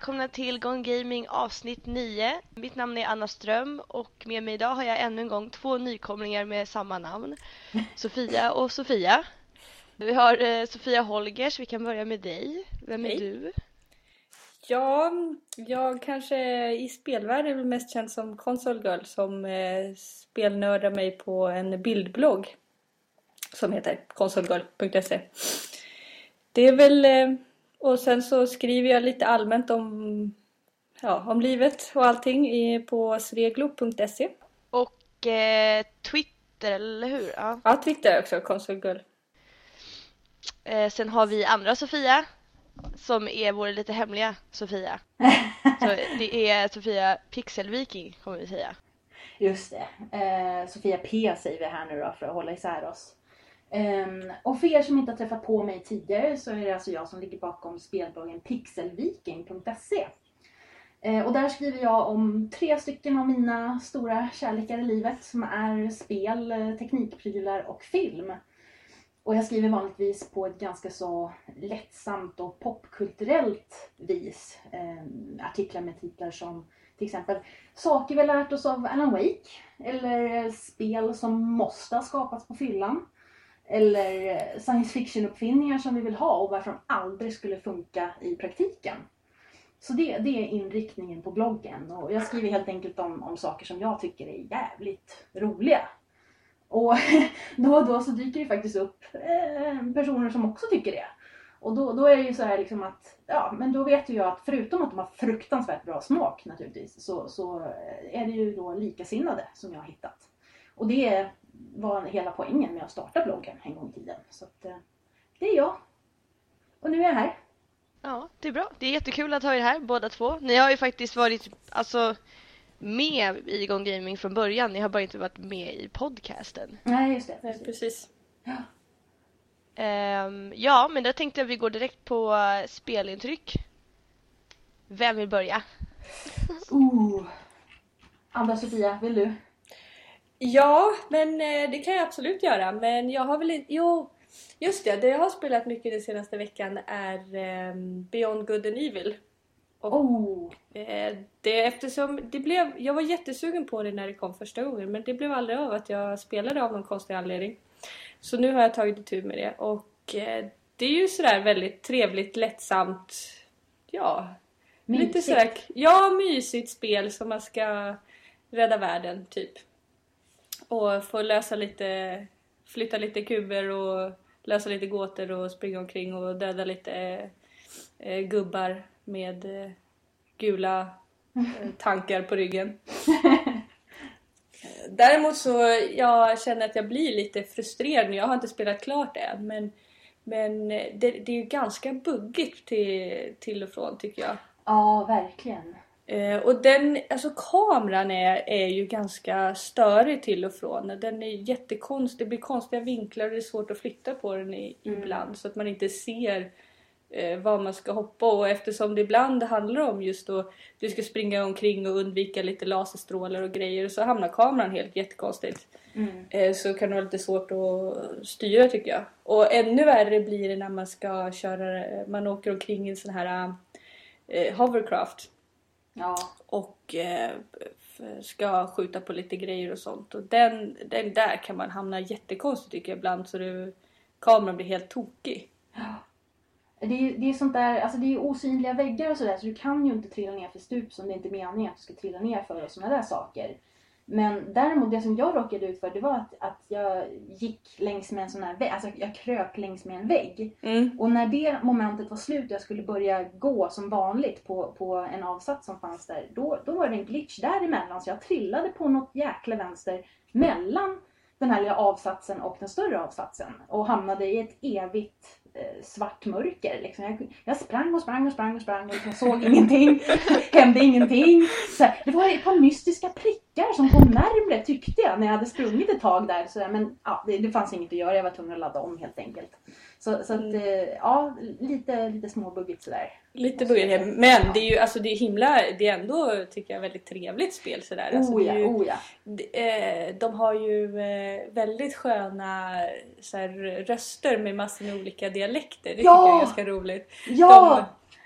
välkomna till Gone Gaming avsnitt 9. Mitt namn är Anna Ström och med mig idag har jag ännu en gång två nykomlingar med samma namn. Sofia och Sofia. Vi har eh, Sofia Holgers, vi kan börja med dig. Vem är Hej. du? Ja, jag kanske i spelvärlden är väl mest känd som Console Girl som eh, spelnördar mig på en bildblogg som heter consolegirl.se. Det är väl... Eh, och sen så skriver jag lite allmänt om, ja, om livet och allting på sveglo.se. Och eh, Twitter, eller hur? Ja. Ja, Twitter också, Console Girl. Eh, sen har vi andra Sofia som är vår lite hemliga Sofia. Så det är Sofia Pixelviking kommer vi säga. Just det. Eh, Sofia P säger vi här nu då för att hålla isär oss. Um, och för er som inte har träffat på mig tidigare så är det alltså jag som ligger bakom spelbloggen pixelviking.se. Uh, ehm, och där skriver jag om tre stycken av mina stora kärlekar i livet som är spel, eh, teknikprylar och film. Och jag skriver vanligtvis på ett ganska så lättsamt och popkulturellt vis. Um, artiklar med titlar som till exempel Saker vi lärt oss av Alan Wake. Eller spel som måste ha skapats på fyllan. Eller eh, science fiction-uppfinningar som vi vill ha och varför de aldrig skulle funka i praktiken. Så det, det är inriktningen på bloggen och jag skriver helt enkelt om, om saker som jag tycker är jävligt roliga. Och då och då så dyker det faktiskt upp eh, personer som också tycker det. Och då, då är det ju så här liksom att, ja men då vet ju jag att förutom att de har fruktansvärt bra smak naturligtvis så, så eh, är det ju då likasinnade som jag har hittat. Och det var hela poängen med att starta bloggen en gång i tiden. Så att, eh, det är jag. Och nu är jag här. Ja, det är bra. Det är jättekul att ha er här båda två. Ni har ju faktiskt varit alltså med i Gone Gaming från början. Ni har bara inte varit med i podcasten. Nej just det. Nej, Precis. precis. Ehm, ja, men då tänkte jag att vi går direkt på eh, spelintryck. Vem vill börja? Ooh. Andra Sofia, vill du? Ja, men eh, det kan jag absolut göra. Men jag har väl inte... Jo, just det. Det jag har spelat mycket den senaste veckan är ehm, Beyond Good and Evil. Oh. Eh, det, eftersom det blev, jag var jättesugen på det när det kom första gången men det blev aldrig av att jag spelade av någon konstig anledning. Så nu har jag tagit itu med det och eh, det är ju sådär väldigt trevligt, lättsamt, ja, lite Mysigt. sådär, ja mysigt spel som man ska rädda världen typ. Och få lösa lite, flytta lite kuber och lösa lite gåtor och springa omkring och döda lite eh, gubbar med eh, gula eh, tankar på ryggen. Däremot så jag känner att jag blir lite frustrerad nu. Jag har inte spelat klart det än men, men eh, det, det är ju ganska buggigt till, till och från tycker jag. Ja, verkligen. Eh, och den, alltså kameran är, är ju ganska störig till och från. Den är jättekonstig, det blir konstiga vinklar och det är svårt att flytta på den i, Mm. ibland så att man inte ser eh, var man ska hoppa och eftersom det ibland handlar om just då du ska springa omkring och undvika lite laserstrålar och grejer så hamnar kameran helt jättekonstigt. Mm. Eh, så kan det vara lite svårt att styra tycker jag. Och ännu värre blir det när man ska köra, man åker omkring i en sån här eh, hovercraft Ja. och eh, ska skjuta på lite grejer och sånt. Och den, den där kan man hamna jättekonstigt tycker jag ibland så det, kameran blir helt tokig. Det är, det är sånt där, alltså det är osynliga väggar och sådär så du kan ju inte trilla ner för stup som det inte är meningen att du ska trilla ner för och sådana där saker. Men däremot det som jag råkade ut för det var att, att jag gick längs med en sån här vägg, alltså jag kröp längs med en vägg. Mm. Och när det momentet var slut och jag skulle börja gå som vanligt på, på en avsats som fanns där, då, då var det en glitch däremellan så jag trillade på något jäkla vänster mellan den här lilla avsatsen och den större avsatsen och hamnade i ett evigt Eh, svart mörker. Liksom. Jag, jag sprang och sprang och sprang och sprang och liksom såg ingenting, hände ingenting. Så det var ett par mystiska prickar som kom närmre tyckte jag när jag hade sprungit ett tag där. Så men ja, det, det fanns inget att göra, jag var tvungen att ladda om helt enkelt. Så, så att, eh, ja, lite, lite småbuggigt sådär. Lite buggigt. Men det är ju alltså det är himla, det är ändå tycker jag väldigt trevligt spel sådär. Alltså, Oh ja, ju, oh ja. d- eh, de har ju eh, väldigt sköna här, röster med massor med olika dialekter. Det Ja! tycker jag är ganska roligt. Ja!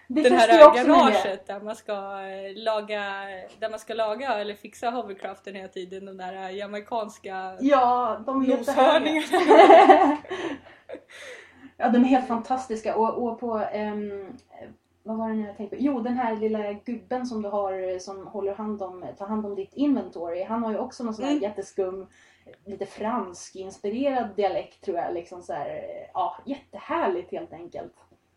Det den här garaget där man ska laga där man ska laga eller fixa hovercraften hela tiden. De där jamaicanska Ja, de noshörningarna. ja, de är helt fantastiska. Och, och på... ehm, vad var det nu jag tänkte på? Jo, den här lilla gubben som du har som håller hand om, tar hand om ditt inventory. Han har ju också någon sån här Mm. jätteskum, lite fransk inspirerad dialekt tror jag. Liksom så här, ja, jättehärligt helt enkelt.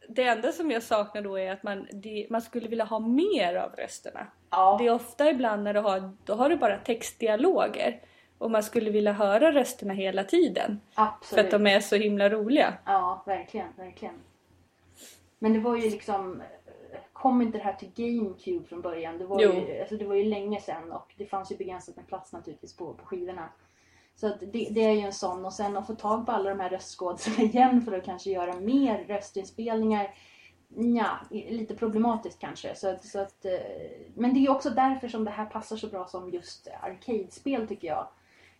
Det enda som jag saknar då är att man, det, man skulle vilja ha mer av rösterna. Ja, Det är ofta ibland när du har, då har du bara textdialoger. Och man skulle vilja höra rösterna hela tiden. För absolut. att de är så himla roliga. Ja, verkligen, verkligen. Men det var ju liksom, kom inte det här till GameCube från början? Det var, Jo. ju, alltså det var ju länge sedan och det fanns ju begränsat med plats naturligtvis på, på skivorna. Så det, det är ju en sån och sen att få tag på alla de här röstskådespelarna igen för att kanske göra mer röstinspelningar. Ja, lite problematiskt kanske. Så att, så att, eh, men det är också därför som det här passar så bra som just arcade-spel tycker jag.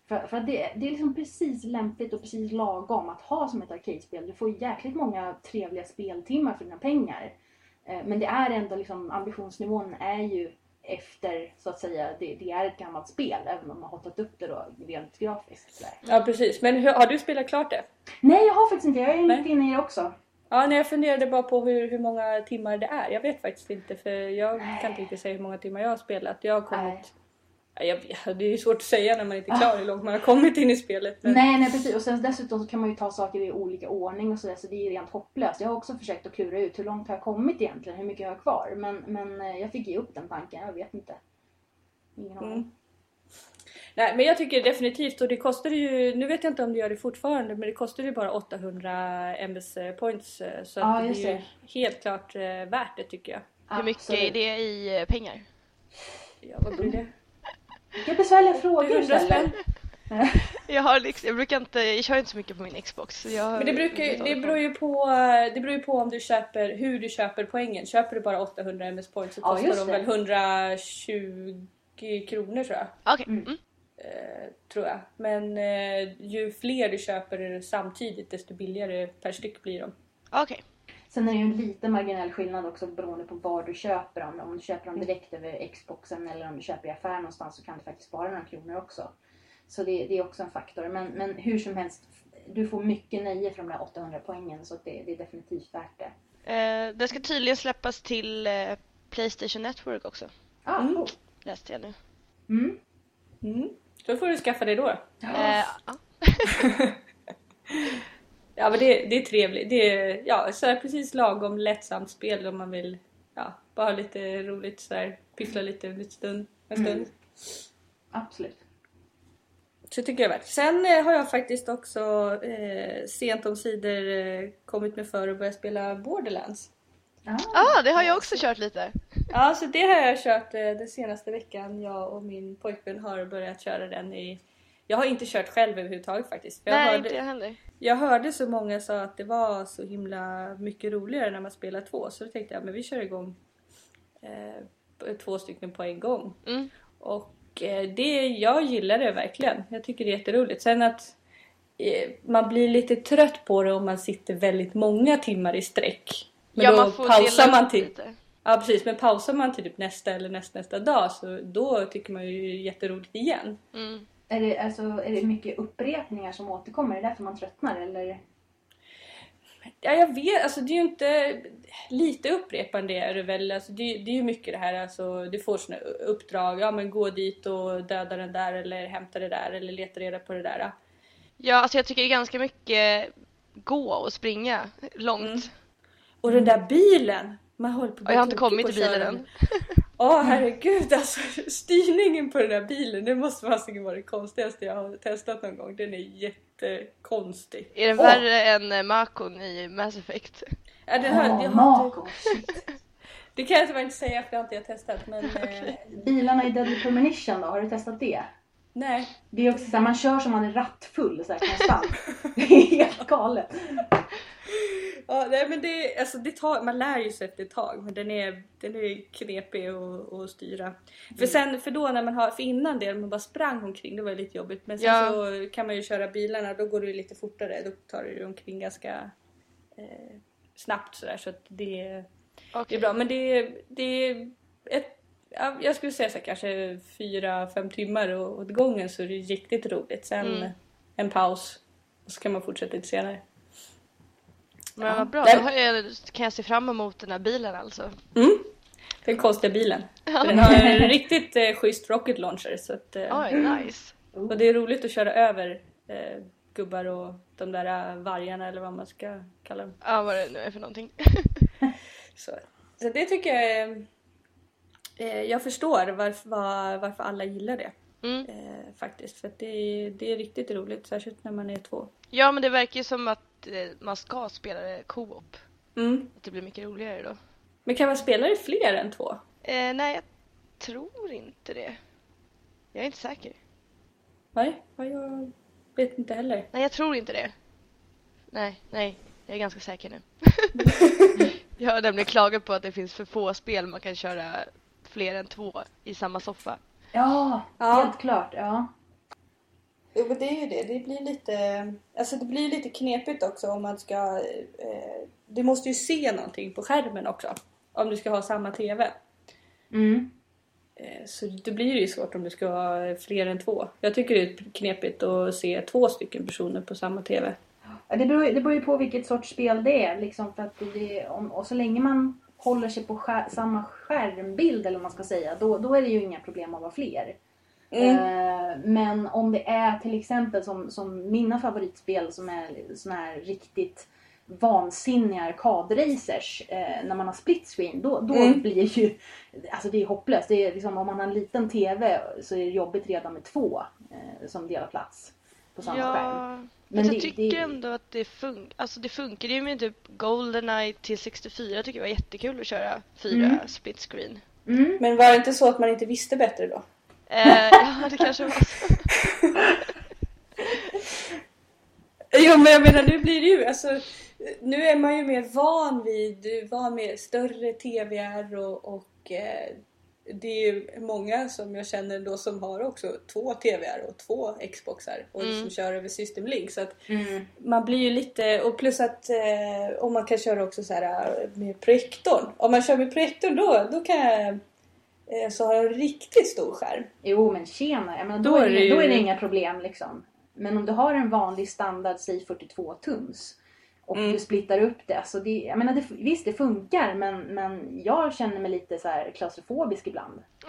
För, för det, det är liksom precis lämpligt och precis lagom att ha som ett arcade-spel. Du får jäkligt många trevliga speltimmar för dina pengar. Eh, Men det är ändå liksom, ambitionsnivån är ju efter, så att säga, det, det är ett gammalt spel. Även om man har hotat upp det då rent grafiskt. Sådär. Ja precis. Men hur, har du spelat klart det? Nej, jag har faktiskt inte. Jag är Nej. inne i det också. Ja, nej, jag funderade bara på hur, hur många timmar det är. Jag vet faktiskt inte för jag Nej. kan inte riktigt säga hur många timmar jag har spelat. Jag har Nej. kommit... Ja, jag, det är ju svårt att säga när man inte är klar hur långt man har kommit in i spelet. Men... Nej, nej precis. Och sen dessutom så kan man ju ta saker i olika ordning och sådär. Så det är rent hopplöst. Jag har också försökt att klura ut hur långt har jag kommit egentligen? Hur mycket har jag kvar? Men, men eh, jag fick ge upp den tanken. Jag vet inte. Ingen aning. Mm. Nej, men jag tycker definitivt och det kostar ju, nu vet jag inte om det gör det fortfarande, men det kostar ju bara 800 MS points. Så Ja, att det är ju helt klart eh, värt det tycker jag. Hur mycket Absolut. är det i pengar? Ja, vad blir det? Vilka besvärliga frågor du 100 ställer. spänn. Jag, har liksom, jag brukar inte, jag kör inte så mycket på min Xbox. Så jag Men det, brukar, det, beror ju på, det beror ju på om du köper, hur du köper poängen. Köper du bara 800 MS points så Ja, kostar de det. väl 120 kronor tror jag. Okej. Mm. Mm. Eh, tror jag. Men eh, ju fler du köper samtidigt desto billigare per styck blir de. Okej. Sen är det ju en liten marginell skillnad också beroende på var du köper dem. Om du köper dem direkt över Xboxen eller om du köper i affär någonstans så kan du faktiskt spara några kronor också. Så det, det är också en faktor. Men, men hur som helst, du får mycket nöje för de där 800 poängen så det, det är definitivt värt det. Eh, det ska tydligen släppas till eh, Playstation Network också. Ah, Mm. cool. Läste jag nu. Mm. Mm. Så får du skaffa det då. Eh, ja. Ja men det, det är trevligt. Det är ja, så här precis lagom lättsamt spel om man vill ja, bara ha lite roligt så här, piffla lite en liten stund. En stund. Mm. Absolut. Så tycker jag värt. Sen eh, har jag faktiskt också eh, sent om sidor eh, kommit med för att börja spela Borderlands. ah, det har jag också kört lite. Ja, så det har jag kört eh, den senaste veckan. Jag och min pojkvän har börjat köra den i... Jag har inte kört själv överhuvudtaget faktiskt. Jag, Nej, hörde, inte jag heller. jag hörde så många sa att det var så himla mycket roligare när man spelar två. Så då tänkte jag men vi kör igång eh, två stycken på en gång. Mm. Och eh, det, jag gillar det verkligen. Jag tycker det är jätteroligt. Sen att eh, man blir lite trött på det om man sitter väldigt många timmar i sträck. Men ja, då man får pausar man till lite. Ja precis, men pausar man till typ nästa eller nästa, nästa dag så då tycker man ju jätteroligt igen. Mm. Är det, alltså, är det mycket upprepningar som återkommer? Är det därför man tröttnar? Eller? Ja jag vet, alltså det är ju inte... Lite upprepande är det väl. Alltså, det, det är ju mycket det här, alltså, du får såna uppdrag. Ja men gå dit och döda den där eller hämta det där eller leta reda på det där. Ja, alltså jag tycker det är ganska mycket gå och springa långt. Mm. Och den där bilen! Man håller på Och jag har inte kommit till bilen än. Åh herregud alltså styrningen på den där bilen det måste fasiken vara det konstigaste jag har testat någon gång. Den är jättekonstig. Är den Åh. värre än eh, Makon i Mass Effect? Ja, den har, jag Åh, har inte, det kan jag tyvärr inte säga för det har inte jag testat men eh, Bilarna i Deadly Premonition då, har du testat det? Nej. Det är också så här, man kör som man är rattfull så här konstant. Det är helt galet. Ja, nej men det, alltså det tar, man lär ju sig efter ett tag men den är, den är knepig att, att styra. För sen, för då när man har, för innan det man bara sprang omkring det var lite jobbigt men sen Ja. så kan man ju köra bilarna då går det ju lite fortare, då tar det ju omkring ganska eh, snabbt sådär så att det Det Okej. är bra, men det det är ett, jag skulle säga så här, kanske fyra, fem timmar och- åt gången så är det riktigt roligt. Sen Mm. en paus och så kan man fortsätta lite senare. Men vad bra, Nej. då jag, kan jag se fram emot den här bilen alltså. Mm. Den konstiga bilen. Den har en riktigt eh, schysst rocket launcher. Så att, eh, Oj, nice. och det är roligt att köra över eh, gubbar och de där eh, vargarna eller vad man ska kalla dem. Ja, vad det nu är för någonting. Så, så det tycker jag är... Eh, jag förstår varför, var, varför alla gillar det. Mm. Eh, faktiskt. För det, är, det är riktigt roligt. Särskilt när man är två. Ja, men det verkar ju som att eh, man ska spela det co-op. Mm. Att det blir mycket roligare då. Men kan man spela det fler än två? Eh, nej, jag tror inte det. Jag är inte säker. Nej, ja, jag vet inte heller. Nej, jag tror inte det. Nej, nej, jag är ganska säker nu. jag har nämligen klagat på att det finns för få spel man kan köra fler än två i samma soffa. Ja, Ja. helt klart. Ja. Jo men det är ju det. Det blir lite, alltså det blir lite knepigt också om man ska... Eh, du måste ju se någonting på skärmen också. Om du ska ha samma TV. Mm. Eh, så det blir ju svårt om du ska ha fler än två. Jag tycker det är knepigt att se två stycken personer på samma TV. Ja, Det beror, det beror ju på vilket sorts spel det är. Liksom, för att det, om, och så länge man håller sig på skär, samma skärmbild eller vad man ska säga, då, då är det ju inga problem att vara fler. Mm. Eh, men om det är till exempel som, som mina favoritspel som är såna här riktigt vansinniga arkadracers eh, när man har split screen då, då Mm. blir ju alltså det är hopplöst. Det är liksom, om man har en liten TV så är det jobbigt redan med två eh, som delar plats på samma skärm. Ja, Men men jag det- tycker det- ändå att det funkar. Alltså det funkar ju med typ Goldeneye till 64. Jag tycker det var jättekul att köra fyra Mm. split screen. Mm. Men var det inte så att man inte visste bättre då? Eh, ja, det kanske var så. Jo men jag menar nu blir det ju alltså Nu är man ju mer van vid, du van med större TVR och, och eh, det är många som jag känner då som har också två TVR och två Xboxar och Mm. som kör över System Link så att Mm. man blir ju lite, och plus att eh, om man kan köra också så här eh, med projektorn. Om man kör med projektorn då, då kan jag eh, så har jag en riktigt stor skärm. Jo men tjena, jag menar, då, Då är det ju- då är det inga problem liksom. Men om du har en vanlig standard, säg 42 tums och Mm. du splittar upp det. Alltså det jag menar, det, visst det funkar men, men jag känner mig lite så här klaustrofobisk ibland.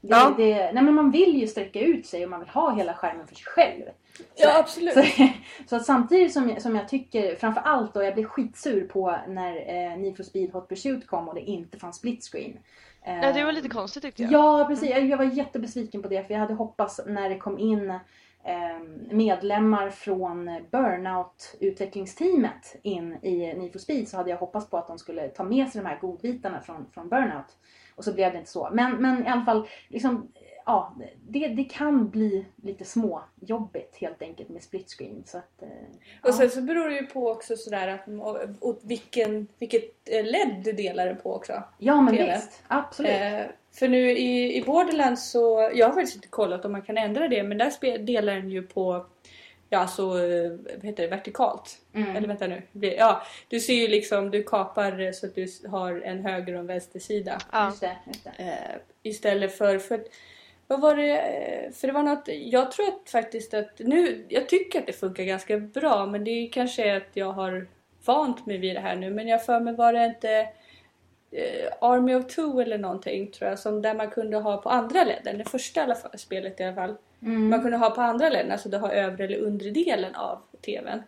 Det, Ja. det, nej men man vill ju sträcka ut sig och man vill ha hela skärmen för sig själv. Ja absolut. Så, så att samtidigt som jag, som jag tycker, framför allt då, jag blev skitsur på när eh, Need for Speed Hot Pursuit kom och det inte fanns split screen. Eh, Ja, det var lite konstigt tyckte jag. Ja, precis. Jag, jag var jättebesviken på det för jag hade hoppats när det kom in eh, Ehm, medlemmar från Burnout-utvecklingsteamet in i Need for Speed så hade jag hoppats på att de skulle ta med sig de här godbitarna från, från Burnout. Och så blev det inte så. Men, men i alla fall, liksom, ja, det, det kan bli lite småjobbigt helt enkelt med split screen. Så att, eh, Och ja. sen så beror det ju på också sådär att, och, och vilken, vilket eh, LED du delar den på också. ja, men TV. visst. Absolut. Eh, för nu i, i Borderlands så, jag har faktiskt inte kollat om man kan ändra det men där delar den ju på, ja alltså, eh, vad heter det, vertikalt. Mm. Eller vänta nu, ja du ser ju liksom, du kapar så att du har en höger och en vänster sida. Ja. Just det. Just det. Eh, istället för, för vad var det, eh, för det var något, jag tror att faktiskt att nu, jag tycker att det funkar ganska bra men det kanske är att jag har vant mig vid det här nu men jag för mig var det inte eh, Army of Two eller någonting tror jag som där man kunde ha på andra ledden, det första alla fall, spelet i alla fall. Mm. Man kunde ha på andra ledden, alltså du har övre eller undre delen av TVn.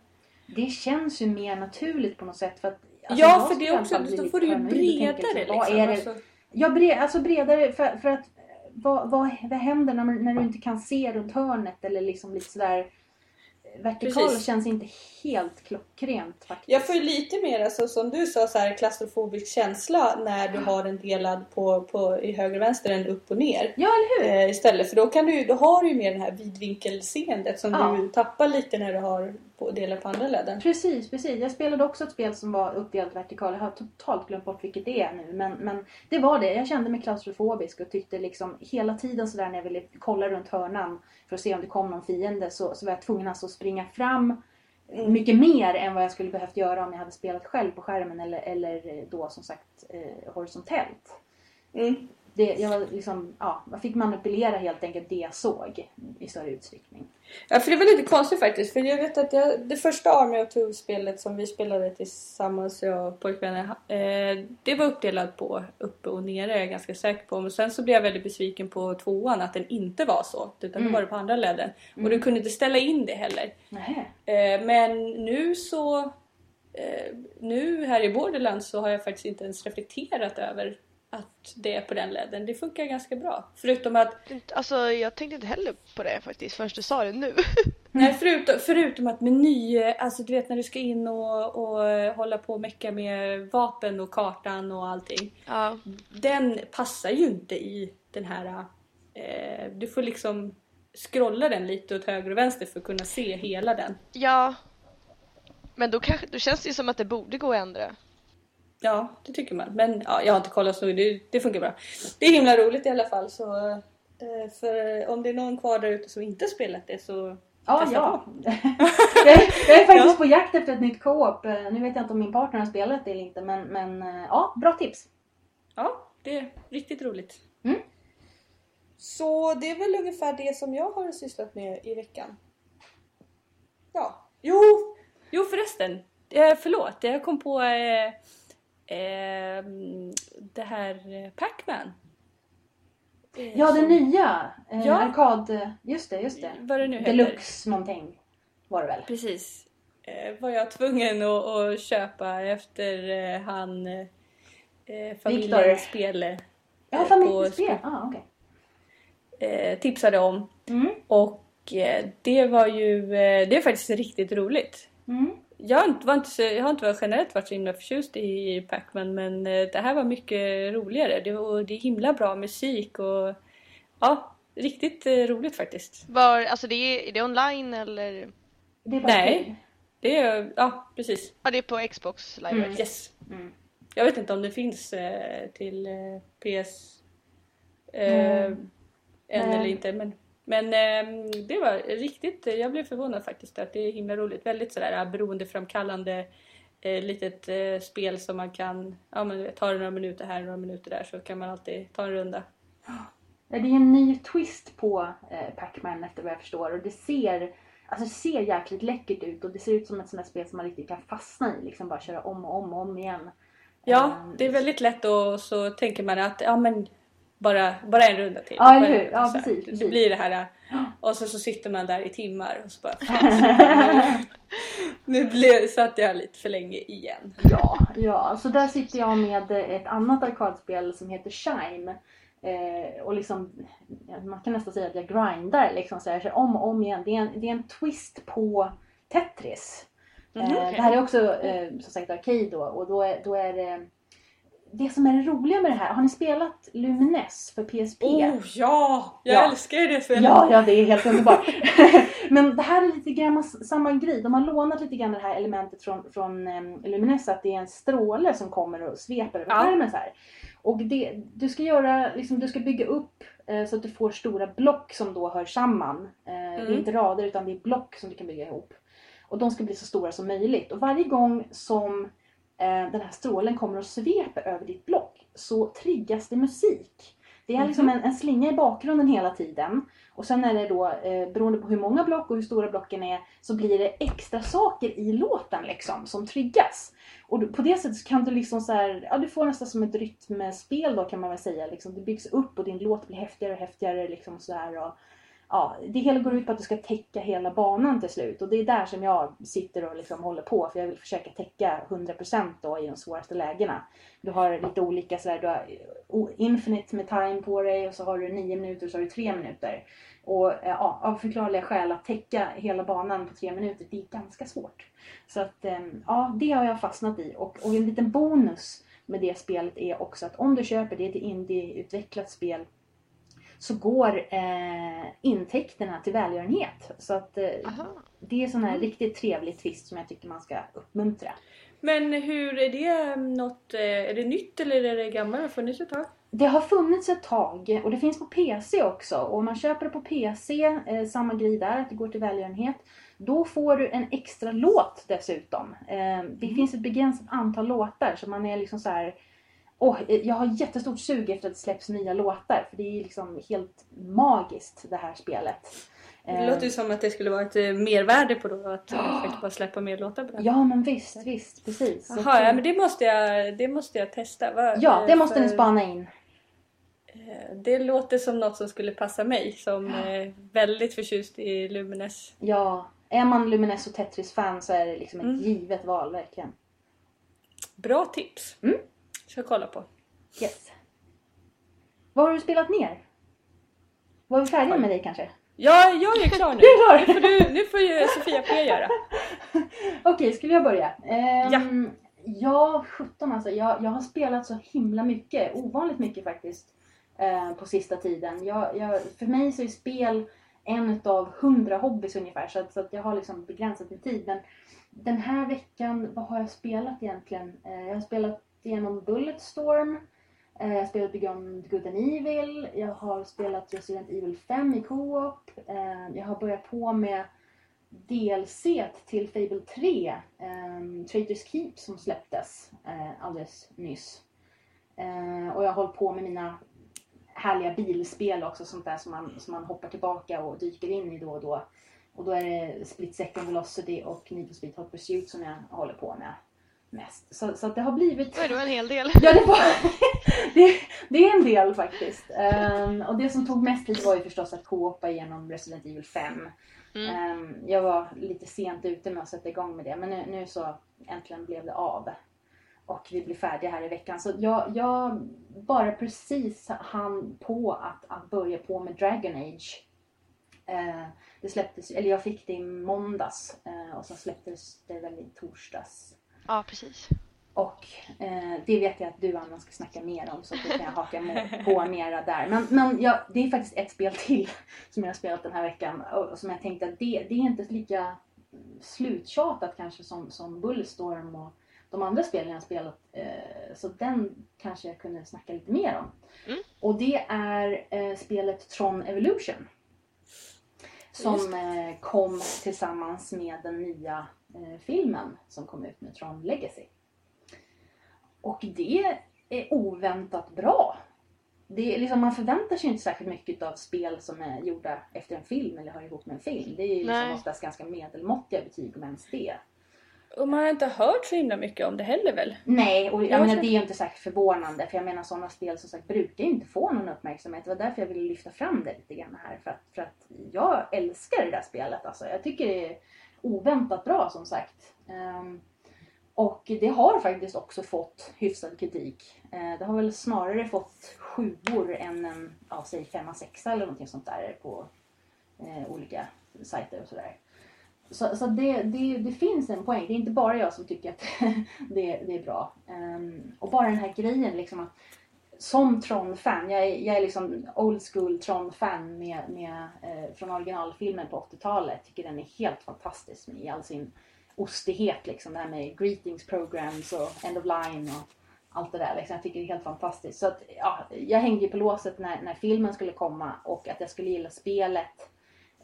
Det känns ju mer naturligt på något sätt. För att, alltså, ja för det också, då får du ju bredare liksom, vad liksom. är det? Alltså, Ja, bre, alltså bredare för, för att vad, vad, vad händer när, när du inte kan se runt hörnet eller liksom lite sådär eh, vertikal Precis. känns inte helt klockrent faktiskt. Jag får ju lite mer, alltså, som du sa, så här, klaustrofobisk känsla när du har den delad på, på, i höger och vänster än upp och ner. Ja, eller hur? Eh, istället för då, kan du, då har du ju mer det här vidvinkelseendet som Ja. du tappar lite när du har på, delar på andra ledden. Precis, precis. Jag spelade också ett spel som var uppdelat vertikalt. Jag har totalt glömt bort vilket det är nu. Men, men det var det. Jag kände mig klaustrofobisk och tyckte liksom hela tiden sådär när jag ville kolla runt hörnan för att se om det kom någon fiende så, så var jag tvungen alltså att springa fram mycket mer än vad jag skulle behövt göra om jag hade spelat själv på skärmen eller, eller då som sagt eh, horisontellt. Mm. Det, jag, liksom, ja, jag fick manipulera helt enkelt det jag såg i större utsträckning. Ja, för det var lite konstigt faktiskt. För jag vet att jag, det första Army of Two-spelet som vi spelade tillsammans, jag och pojkvännen, eh, det var uppdelat på uppe och nere, är jag ganska säker på. Men sen så blev jag väldigt besviken på tvåan, att den inte var så. Utan Mm. det var det på andra ledden. Och Mm. du kunde inte ställa in det heller. Eh, men nu så... Eh, nu här i Borderlands så har jag faktiskt inte ens reflekterat över att det är på den ledden. Det funkar ganska bra. Förutom att Alltså jag tänkte inte heller på det faktiskt förrän du sa det nu. Nej, förutom, förutom att meny, alltså du vet när du ska in och, och hålla på och mecka med vapen och kartan och allting. ja. Den passar ju inte i den här... Eh, du får liksom scrolla den lite åt höger och vänster för att kunna se hela den. ja. Men då, kanske, då känns det ju som att det borde gå att ändra. Ja, det tycker man. Men ja, jag har inte kollat så det, det funkar bra. Det är himla roligt i alla fall så... Eh, för om det är någon kvar där ute som inte spelat det så Ja, ja. jag, är, jag är faktiskt Ja. på jakt efter ett nytt co-op. Eh, Nu vet jag inte om min partner har spelat det eller inte men, men eh, ja, bra tips. Ja, det är riktigt roligt. Mm. Så det är väl ungefär det som jag har sysslat med i veckan. Ja, jo, jo förresten. Eh, förlåt, jag kom på eh, eh, det här eh, Pac-Man. Eh, Ja, den som- nya. Eh, Ja. Arkad... Just det, just det. Vad det nu heter. Deluxe någonting var det väl? Precis. Eh, var jag tvungen att, att köpa efter eh, han eh, familjens spel eh, Ja, på familjespel. Sp- Ah, okej. eh, tipsade om. Mm. Och eh, det var ju, eh, det är faktiskt riktigt roligt. Mm. Jag har inte, var inte jag har inte varit generellt varit så himla förtjust i Pac-Man men eh, det här var mycket roligare. Det, och det är himla bra musik och ja, riktigt eh, roligt faktiskt. Var, alltså det är, är det online eller? Det är Nej. Det är, ja precis. Ja det är på Xbox live. Mm. Yes. Mm. Jag vet inte om det finns eh, till eh, PS eh, Mm. än Nej. eller inte. Men, men eh, det var riktigt, jag blev förvånad faktiskt att det är himla roligt. Väldigt sådär eh, beroendeframkallande eh, litet eh, spel som man kan, ja men vet, tar några minuter här några minuter där så kan man alltid ta en runda. Ja, Det är en ny twist på eh, Pac-Man efter vad jag förstår. Och det ser, alltså det ser jäkligt läckert ut och det ser ut som ett sånt där spel som man riktigt kan fastna i. Liksom bara köra om och om och om igen. Ja, Ehm, det är väldigt lätt och så tänker man att ja men bara, bara en runda till. Ja, eller hur? runda, Ja, precis, precis. blir det här och så, så sitter man där i timmar och så bara fan, Nu blev, satt jag lite för länge igen. Ja, ja, så där sitter jag med ett annat arkadspel som heter Shime. Eh, och liksom, man kan nästan säga att jag grindar liksom så här, så om och om igen. Det är en, det är en twist på Tetris. Mhm, eh, okej. Det här är också eh, som sagt Arcade då och då är, då är det det som är det roliga med det här, har ni spelat Lumines för PSP? Oh ja! Jag Ja. älskar ju det spelet. Ja, ja, det är helt underbart. Men det här är lite grann samma grej. De har lånat lite grann det här elementet från, från um, Lumines, att det är en stråle som kommer och sveper över Ja. skärmen så här. Och det, du ska göra, liksom, du ska bygga upp eh, så att du får stora block som då hör samman. Eh, Det är Mm. inte rader utan det är block som du kan bygga ihop. Och de ska bli så stora som möjligt. Och varje gång som den här strålen kommer och sveper över ditt block så triggas det musik. Det är liksom en, en slinga i bakgrunden hela tiden. Och sen är det då, eh, beroende på hur många block och hur stora blocken är, så blir det extra saker i låten liksom som triggas. Och du, på det sättet så kan du liksom så här, ja du får nästan som ett rytmspel då kan man väl säga. Liksom, det byggs upp och din låt blir häftigare och häftigare liksom så här. Och, ja, det hela går ut på att du ska täcka hela banan till slut. Och det är där som jag sitter och liksom håller på. För jag vill försöka täcka 100% då i de svåraste lägena. Du har lite olika sådär, du har eh, infinite med time på dig och så har du 9 minuter och så har du 3 minuter. Och eh, ja, av förklarliga skäl att täcka hela banan på 3 minuter, det är ganska svårt. Så att eh, ja, det har jag fastnat i. Och, och en liten bonus med det spelet är också att om du köper det är indie-utvecklat spel så går eh, intäkterna till välgörenhet. Så att eh, det är sån här riktigt trevlig twist som jag tycker man ska uppmuntra. Men hur är det något, eh, är det nytt eller är det gammalt? Har det funnits ett tag? Det har funnits ett tag och det finns på PC också. Och om man köper det på PC, eh, samma grej där, att det går till välgörenhet. Då får du en extra låt dessutom. Eh, det finns ett begränsat antal låtar så man är liksom så här. Åh, eh, jag har jättestort sug efter att det släpps nya låtar för det är liksom helt magiskt det här spelet. Det Eh, låter ju som att det skulle vara ett eh, mervärde på då att faktiskt bara släppa mer låtar på den. Ja men visst, visst, precis. Jaha, ja men det måste jag, det måste jag testa. Va? ja, det måste ni för- spana in. Det låter som något som skulle passa mig som är väldigt förtjust i Lumines. Ja, är man Lumines och Tetris-fan så är det liksom ett Mm. givet val verkligen. Bra tips! Mm. Ska kolla på. Yes. Vad har du spelat mer? Var vi färdiga med dig kanske? Ja, jag är klar nu. Är klar! Nu får, du, nu får ju Sofia P göra. Okej, skulle jag börja? Ehm, ja. 17 alltså. Jag, jag har spelat så himla mycket. Ovanligt mycket faktiskt. eh, på sista tiden. Jag, jag, för mig så är spel en utav hundra hobbys ungefär. Så att, så att jag har liksom begränsat med tid. Men den här veckan, vad har jag spelat egentligen? Eh, jag har spelat igenom Bulletstorm. Eh, Jag har spelat Beyond Good and Evil. Jag har spelat Resident Evil 5 i co-op. Eh, Jag har börjat på med DLC till Fable 3, um, ehm, Traitors Keep som släpptes eh, alldeles nyss. Eh, och jag har hållit på med mina härliga bilspel också, sånt där som man, som man hoppar tillbaka och dyker in i då och då. Och då är det Split Second Velocity och Need for Speed Hot Pursuit som jag håller på med mest. Så, så det har blivit... Oj, det var en hel del. Ja, det, var, det, det är en del faktiskt. Ehm, och det som tog mest tid var ju förstås att co-opa igenom Resident Evil 5. Mm. Ehm, jag var lite sent ute med att sätta igång med det, men nu, nu så äntligen blev det av. Och vi blir färdiga här i veckan. Så jag, jag bara precis hann på att, att börja på med Dragon Age. Eh, det släpptes, eller jag fick det i måndags eh, och så släpptes det väl i torsdags. Ja, precis. Och eh, det vet jag att du Anna ska snacka mer om så att kan jag haka på mera där. Men, men ja, det är faktiskt ett spel till som jag har spelat den här veckan och, och som jag tänkte att det, det är inte lika sluttjatat kanske som, som Bulletstorm och de andra spelen jag har spelat. Eh, så den kanske jag kunde snacka lite mer om. Mm. Och det är eh, spelet Tron Evolution. Som eh, kom tillsammans med den nya filmen som kom ut med Tron Legacy. Och det är oväntat bra. Det är liksom, man förväntar sig inte särskilt mycket av spel som är gjorda efter en film eller hör ihop med en film. Det är ju liksom Nej. oftast ganska medelmåttiga betyg om ens det. Och man har inte hört så himla mycket om det heller väl? Nej, och jag Jag menar, det är ju inte särskilt förvånande för jag menar sådana spel som sagt brukar ju inte få någon uppmärksamhet. Det var därför jag ville lyfta fram det lite grann här. För att, för att jag älskar det där spelet alltså. Jag tycker det är oväntat bra som sagt. Ehm, och det har faktiskt också fått hyfsad kritik. Eh, det har väl snarare fått sjuor än en, ja säg femma, sexa eller någonting sånt där på eh, olika sajter och sådär. Så, så det, det, det finns en poäng. Det är inte bara jag som tycker att det, det är bra. Ehm, och bara den här grejen liksom att som Tron-fan, jag är, jag är liksom old school Tron-fan med, med, eh, från originalfilmen på 80-talet. Tycker den är helt fantastisk i all sin ostighet liksom. Det här med greetings programs och end of line och allt det där. Liksom. Jag tycker det är helt fantastiskt. Så att, ja, jag hängde ju på låset när, när filmen skulle komma och att jag skulle gilla spelet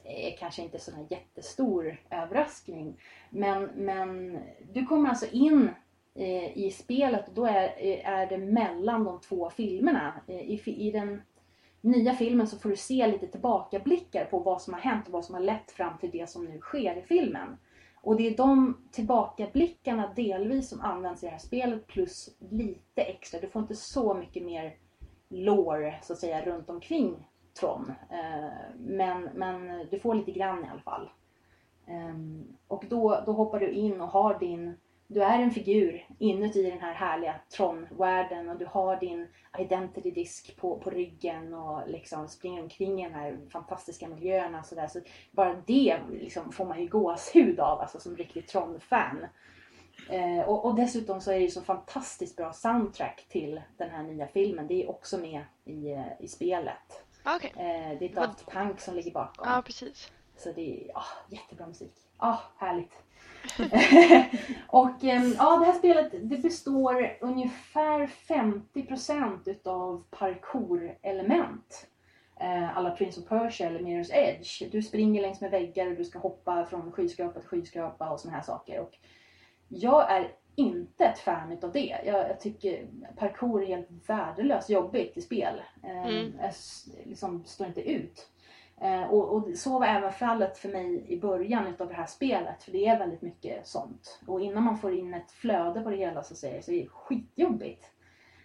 är kanske inte sån här jättestor överraskning. Men, men du kommer alltså in Eh, i spelet och då är, eh, är det mellan de två filmerna. Eh, I, I den nya filmen så får du se lite tillbakablickar på vad som har hänt och vad som har lett fram till det som nu sker i filmen. Och det är de tillbakablickarna delvis som används i det här spelet plus lite extra. Du får inte så mycket mer lore så att säga runt omkring Tron. Men, men du får lite grann i alla fall. Ehm, och då, då hoppar du in och har din, du är en figur inuti den här härliga Tron-världen och du har din identity disk på, på ryggen och liksom springer omkring i de här fantastiska miljöerna. Så, där. så bara det liksom får man ju gåshud av alltså, som riktig Tron-fan. Eh, och, och dessutom så är det ju så fantastiskt bra soundtrack till den här nya filmen. Det är också med i, eh, i spelet. Ja, Okej. Eh, det är Daft Punk som ligger bakom. Ja, precis. Så det är ja, jättebra musik. Ja, härligt. och ehm, ja, det här spelet det består ungefär 50% utav parkour-element. Eh, alla Prince of Persia eller Mirror's Edge. Du springer längs med väggar och du ska hoppa från skyskrapa till skyskrapa och såna här saker. Och jag är inte ett fan utav det. Jag, jag tycker parkour är helt värdelöst jobbigt i spel. Eh, Mm. Jag liksom står inte ut. Eh, och, och så var även fallet för mig i början utav det här spelet. För det är väldigt mycket sånt. Och innan man får in ett flöde på det hela så, säger jag, så är det skitjobbigt.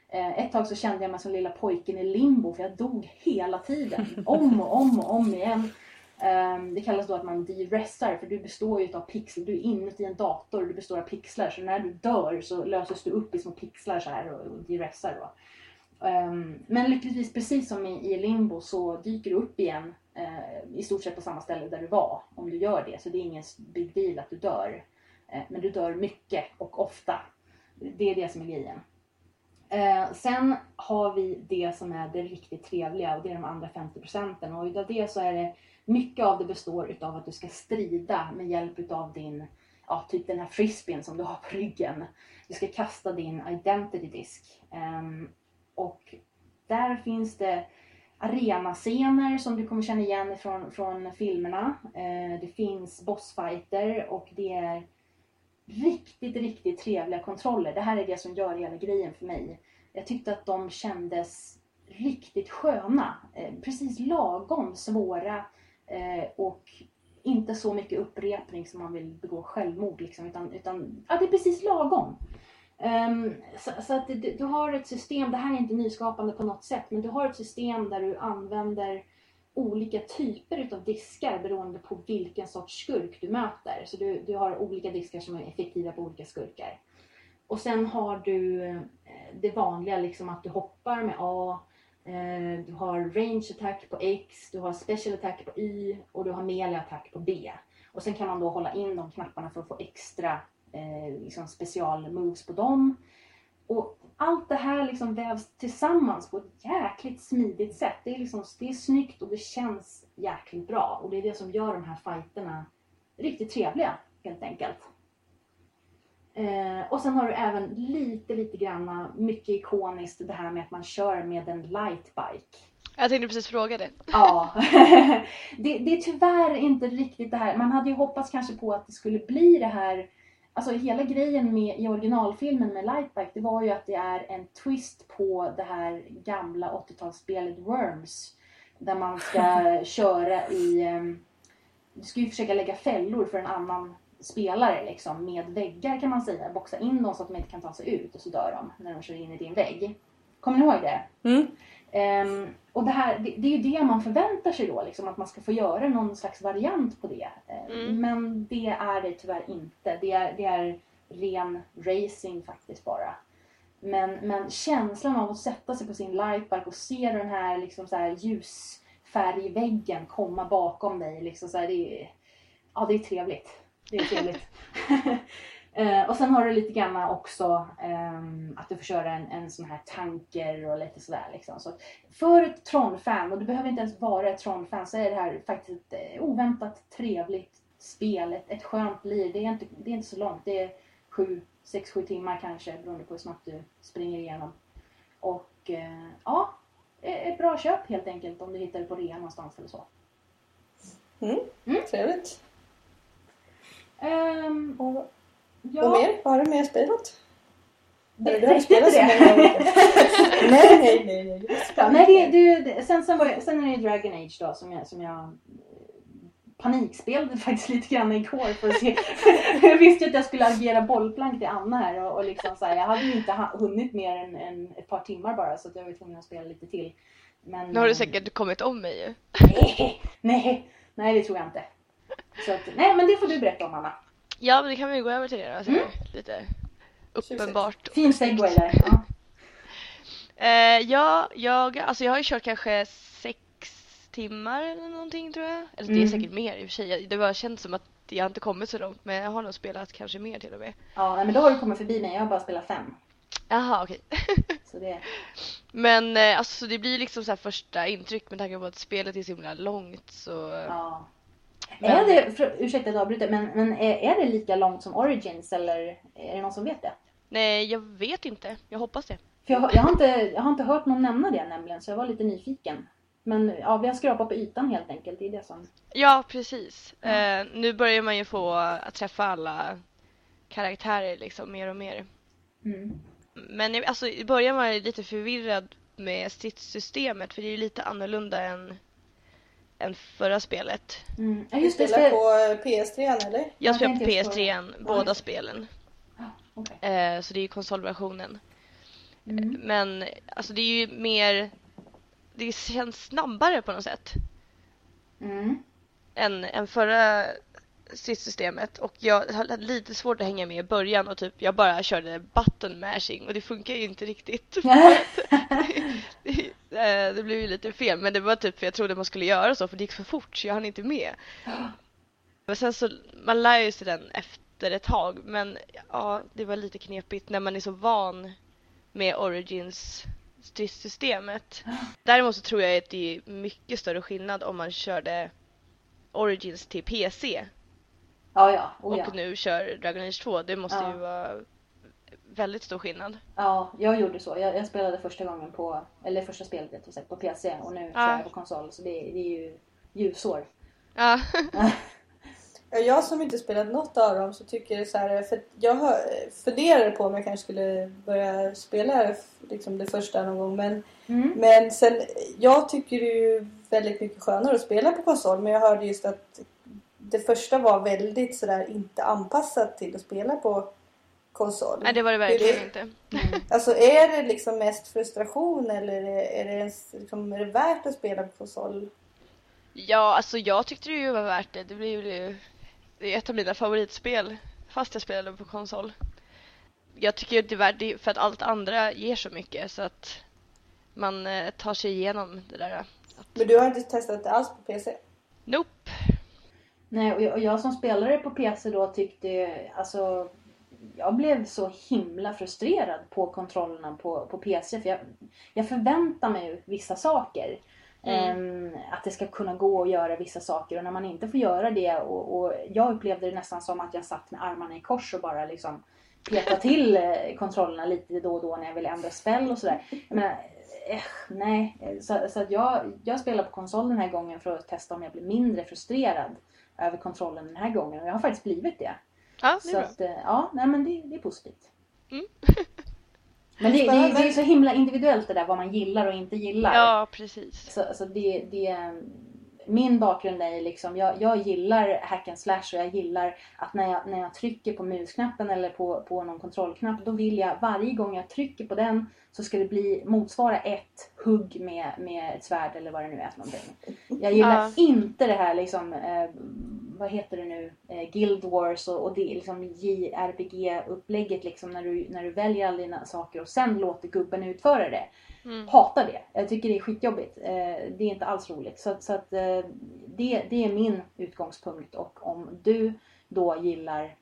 Eh, ett tag så kände jag mig som lilla pojken i limbo för jag dog hela tiden. Om och om och om igen. Ehm, det kallas då att man de-ressar för du består ju av pixlar. Du är inuti en dator och du består av pixlar. Så när du dör så löses du upp i små pixlar så här och, de-ressar då. Ehm, men lyckligtvis precis som i, i limbo så dyker du upp igen eh, i stort sett på samma ställe där du var om du gör det. Så det är ingen big deal att du dör. Eh, men du dör mycket och ofta. Det är det som är grejen. Eh, sen har vi det som är det riktigt trevliga och det är de andra 50 procenten. Och utav det så är det mycket av det består utav att du ska strida med hjälp utav din, ja typ den här frisbeen som du har på ryggen. Du ska kasta din identity disk. Ehm, och där finns det arenascener som du kommer känna igen från, från filmerna. Eh, det finns bossfighter och det är riktigt, riktigt trevliga kontroller. Det här är det som gör hela grejen för mig. Jag tyckte att de kändes riktigt sköna. Eh, precis lagom svåra eh, och inte så mycket upprepning som man vill begå självmord. Liksom, utan, utan ja, det är precis lagom. Um, så, så att du, du har ett system, det här är inte nyskapande på något sätt, men du har ett system där du använder olika typer utav diskar beroende på vilken sorts skurk du möter. Så du, du har olika diskar som är effektiva på olika skurkar. Och sen har du eh, det vanliga liksom att du hoppar med A, eh, du har range attack på X, du har special attack på Y och du har melee attack på B. Och sen kan man då hålla in de knapparna för att få extra eh, liksom special moves på dem. Och allt det här liksom vävs tillsammans på ett jäkligt smidigt sätt. Det är, liksom, det är snyggt och det känns jäkligt bra. Och det är det som gör de här fighterna riktigt trevliga helt enkelt. Eh, och sen har du även lite, lite granna, mycket ikoniskt det här med att man kör med en lightbike. Jag tänkte precis fråga det. Ja, det, det är tyvärr inte riktigt det här. Man hade ju hoppats kanske på att det skulle bli det här. Alltså hela grejen med, i originalfilmen med Lightbike det var ju att det är en twist på det här gamla 80-talsspelet Worms. Där man ska köra i... ehm, Du ska ju försöka lägga fällor för en annan spelare liksom med väggar kan man säga. Boxa in dem så att de inte kan ta sig ut och så dör de när de kör in i din vägg. Kommer ni ihåg det? Mm. Ehm, och det, här, det, det är ju det man förväntar sig då, liksom, att man ska få göra någon slags variant på det. Ehm, Mm. Men det är det tyvärr inte. Det är, det är ren racing faktiskt bara. Men, men känslan av att sätta sig på sin lightbike och se den här, liksom, så här ljusfärgväggen komma bakom dig. Liksom, så här, det, är, ja, det är trevligt. Det är trevligt. Eh, och sen har du lite grann också ehm, att du får köra en, en sån här tanker och lite sådär. Liksom. Så för ett Tron-fan, och du behöver inte ens vara ett Tron-fan, så är det här faktiskt ett eh, oväntat trevligt spel. Ett, ett skönt lir. Det är, inte, det är inte så långt. Det är 6-7 timmar kanske beroende på hur snabbt du springer igenom. Och eh, ja, ett bra köp helt enkelt om du hittar det på rea någonstans eller så. Mm. Mm. Trevligt. Ehm, Och, ja, och mer? Vad har du mer spelat? det, du har spelat det? nej, nej, nej. nej. Det är Ja, nej, det, spännande. det, det, sen, sen, var jag, sen är det ju Dragon Age då som jag, som jag eh, panikspelade faktiskt lite grann igår för att se. jag visste ju att jag skulle agera bollplank till Anna här och, och liksom så här, jag hade ju inte hunnit mer än, än ett par timmar bara så att jag var tvungen att spela lite till. Men, Nu har du säkert kommit om mig ju. Nej, nej, nej det tror jag inte. Så att, nej men det får du berätta om Anna. Ja, men det kan vi gå över till det då. Så Mm. Lite uppenbart. Fin segway där. Ja. Eh, ja, jag, alltså jag har ju kört kanske sex timmar eller någonting tror jag. Eller det är Mm. säkert mer i och för sig. Det bara känns som att jag inte kommit så långt men jag har nog spelat kanske mer till och med. ja, nej, men då har du kommit förbi mig. Jag har bara spelat fem. Jaha, okej. Så det, men eh, alltså det blir liksom så här första intryck med tanke på att spelet är så himla långt så ja. Är det, för, ursäkta att jag avbryter, men, men är, är det lika långt som Origins eller är det någon som vet det? Nej, jag vet inte. Jag hoppas det. För jag, har- jag, har inte, jag har inte hört någon nämna det nämligen, så jag var lite nyfiken. Men ja, vi har skrapat på ytan helt enkelt. Det är det som... Ja, precis. Eh, nu börjar man ju få att träffa alla karaktärer liksom mer och mer. Mm. Men alltså, i början var jag lite förvirrad med stridssystemet för det är ju lite annorlunda än, än förra spelet. Mm. Ja, Du just det. spelar Spel... på PS3 eller? Jag spelar på tänkte just PS3 än, båda spelen. Okej. Eh, så det är ju konsolversionen. Mm. Men alltså det är ju mer, det känns snabbare på något sätt Mm. än, än förra stridssystemet och jag hade lite svårt att hänga med i början och typ jag bara körde button mashing och det funkar ju inte riktigt. Eh, det blev ju lite fel men det var typ för jag trodde man skulle göra så för det gick för fort så jag hann inte med. Men sen så, man lär ju sig den efter ett tag men ja, det var lite knepigt när man är så van med Origins stridssystemet. Däremot så tror jag att det är mycket större skillnad om man körde Origins till PC ja, ja. Oh, ja. och nu kör Dragon Age 2. Det måste Ja. ju vara väldigt stor skillnad. ja, jag gjorde så. Jag, jag spelade första gången på, eller första spelet rättare sagt, på PC och nu kör Ja. jag på konsol. Så det, det är ju ljusår. Ja, Ja, Jag som inte spelat något av dem så tycker det så här, för jag hör, funderade på om jag kanske skulle börja spela liksom det första någon gång men, Mm. men sen, jag tycker det är ju väldigt mycket skönare att spela på konsol men jag hörde just att det första var väldigt sådär inte anpassat till att spela på konsol. nej det var det verkligen det- inte. Mm. Alltså är det liksom mest frustration eller är det, är det, ens, liksom, är det värt att spela på konsol? Ja, alltså jag tyckte det ju var värt det. Det blev ju det är ett av mina favoritspel fast jag spelade på konsol. Jag tycker ju det är värt det för att allt andra ger så mycket så att man eh, tar sig igenom det där. Men du har inte testat det alls på PC? Nope. Nej, och jag, och jag som spelare på PC då tyckte, alltså jag blev så himla frustrerad på kontrollerna på, på PC. För jag, jag förväntar mig vissa saker. Ehm, att det ska kunna gå att göra vissa saker och när man inte får göra det och, och jag upplevde det nästan som att jag satt med armarna i kors och bara liksom peta till eh, kontrollerna lite då och då när jag ville ändra spel och sådär. Jag menar, eh, nej. Så, så att jag, jag spelar på konsol den här gången för att testa om jag blir mindre frustrerad över kontrollen den här gången och jag har faktiskt blivit det. Ja, det är Så bra. att, eh, ja, nej men det, det är positivt. Mm. Men det, det, det är så himla individuellt det där vad man gillar och inte gillar. Ja, precis. Så, så det, det, min bakgrund är liksom, jag, jag gillar hack and slash och jag gillar att när jag, när jag trycker på musknappen eller på, på någon kontrollknapp då vill jag varje gång jag trycker på den så ska det bli motsvara ett hugg med, med ett svärd eller vad det nu är för någonting. Jag gillar Ja. inte det här liksom, eh, vad heter det nu, eh, Guild Wars och, och det liksom JRPG-upplägget liksom när du, när du väljer alla dina saker och sen låter gubben utföra det. Mm. Hatar det. Jag tycker det är skitjobbigt. Eh, det är inte alls roligt. Så, så att eh, det, det är min utgångspunkt och om du då gillar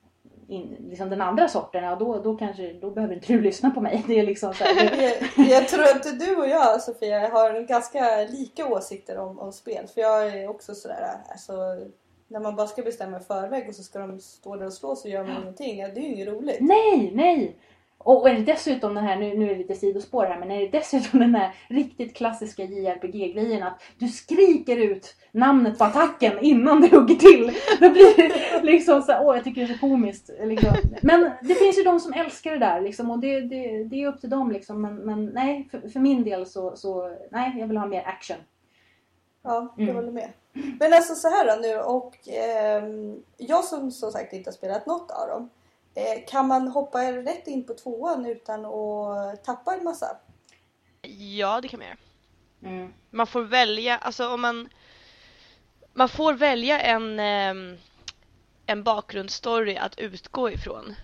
in, liksom den andra sorten, ja då, då kanske, då behöver inte du lyssna på mig. Det är liksom så Jag, jag tror att du och jag Sofia har ganska lika åsikter om, om spel. För jag är också sådär, alltså när man bara ska bestämma i förväg och så ska de stå där och slå så gör man ingenting. Ja, det är ju inget roligt. nej, nej! Och är det dessutom den här, nu, nu är det lite sidospår här, men är det dessutom den här riktigt klassiska JRPG-grejen att du skriker ut namnet på attacken innan du hugger till. Då blir det liksom så här, åh jag tycker det är så komiskt. Liksom. Men det finns ju de som älskar det där liksom, och det, det, det är upp till dem liksom. Men, men nej, för, för min del så, så, nej jag vill ha mer action. Ja, jag Mm. håller med. Men alltså så här då nu och ehm, jag som som sagt inte har spelat något av dem. Eh, kan man hoppa rätt in på tvåan utan att tappa en massa? Ja, det kan man göra. Mm. Man får välja, alltså om man man får välja en ehm, en bakgrundsstory att utgå ifrån.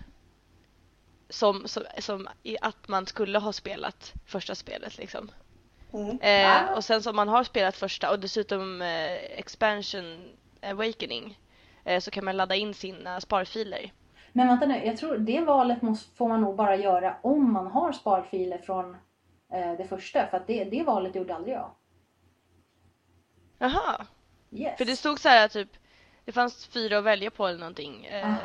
Som, som, som i att man skulle ha spelat första spelet liksom. Mm. Eh, och sen så om man har spelat första och dessutom eh, expansion awakening eh, så kan man ladda in sina sparfiler. Men vänta nu, jag tror det valet måste, får man nog bara göra om man har sparfiler från eh, det första. För att det, det valet gjorde aldrig jag. Jaha, Yes. för det stod så här typ Det fanns fyra att välja på eller någonting. Eh,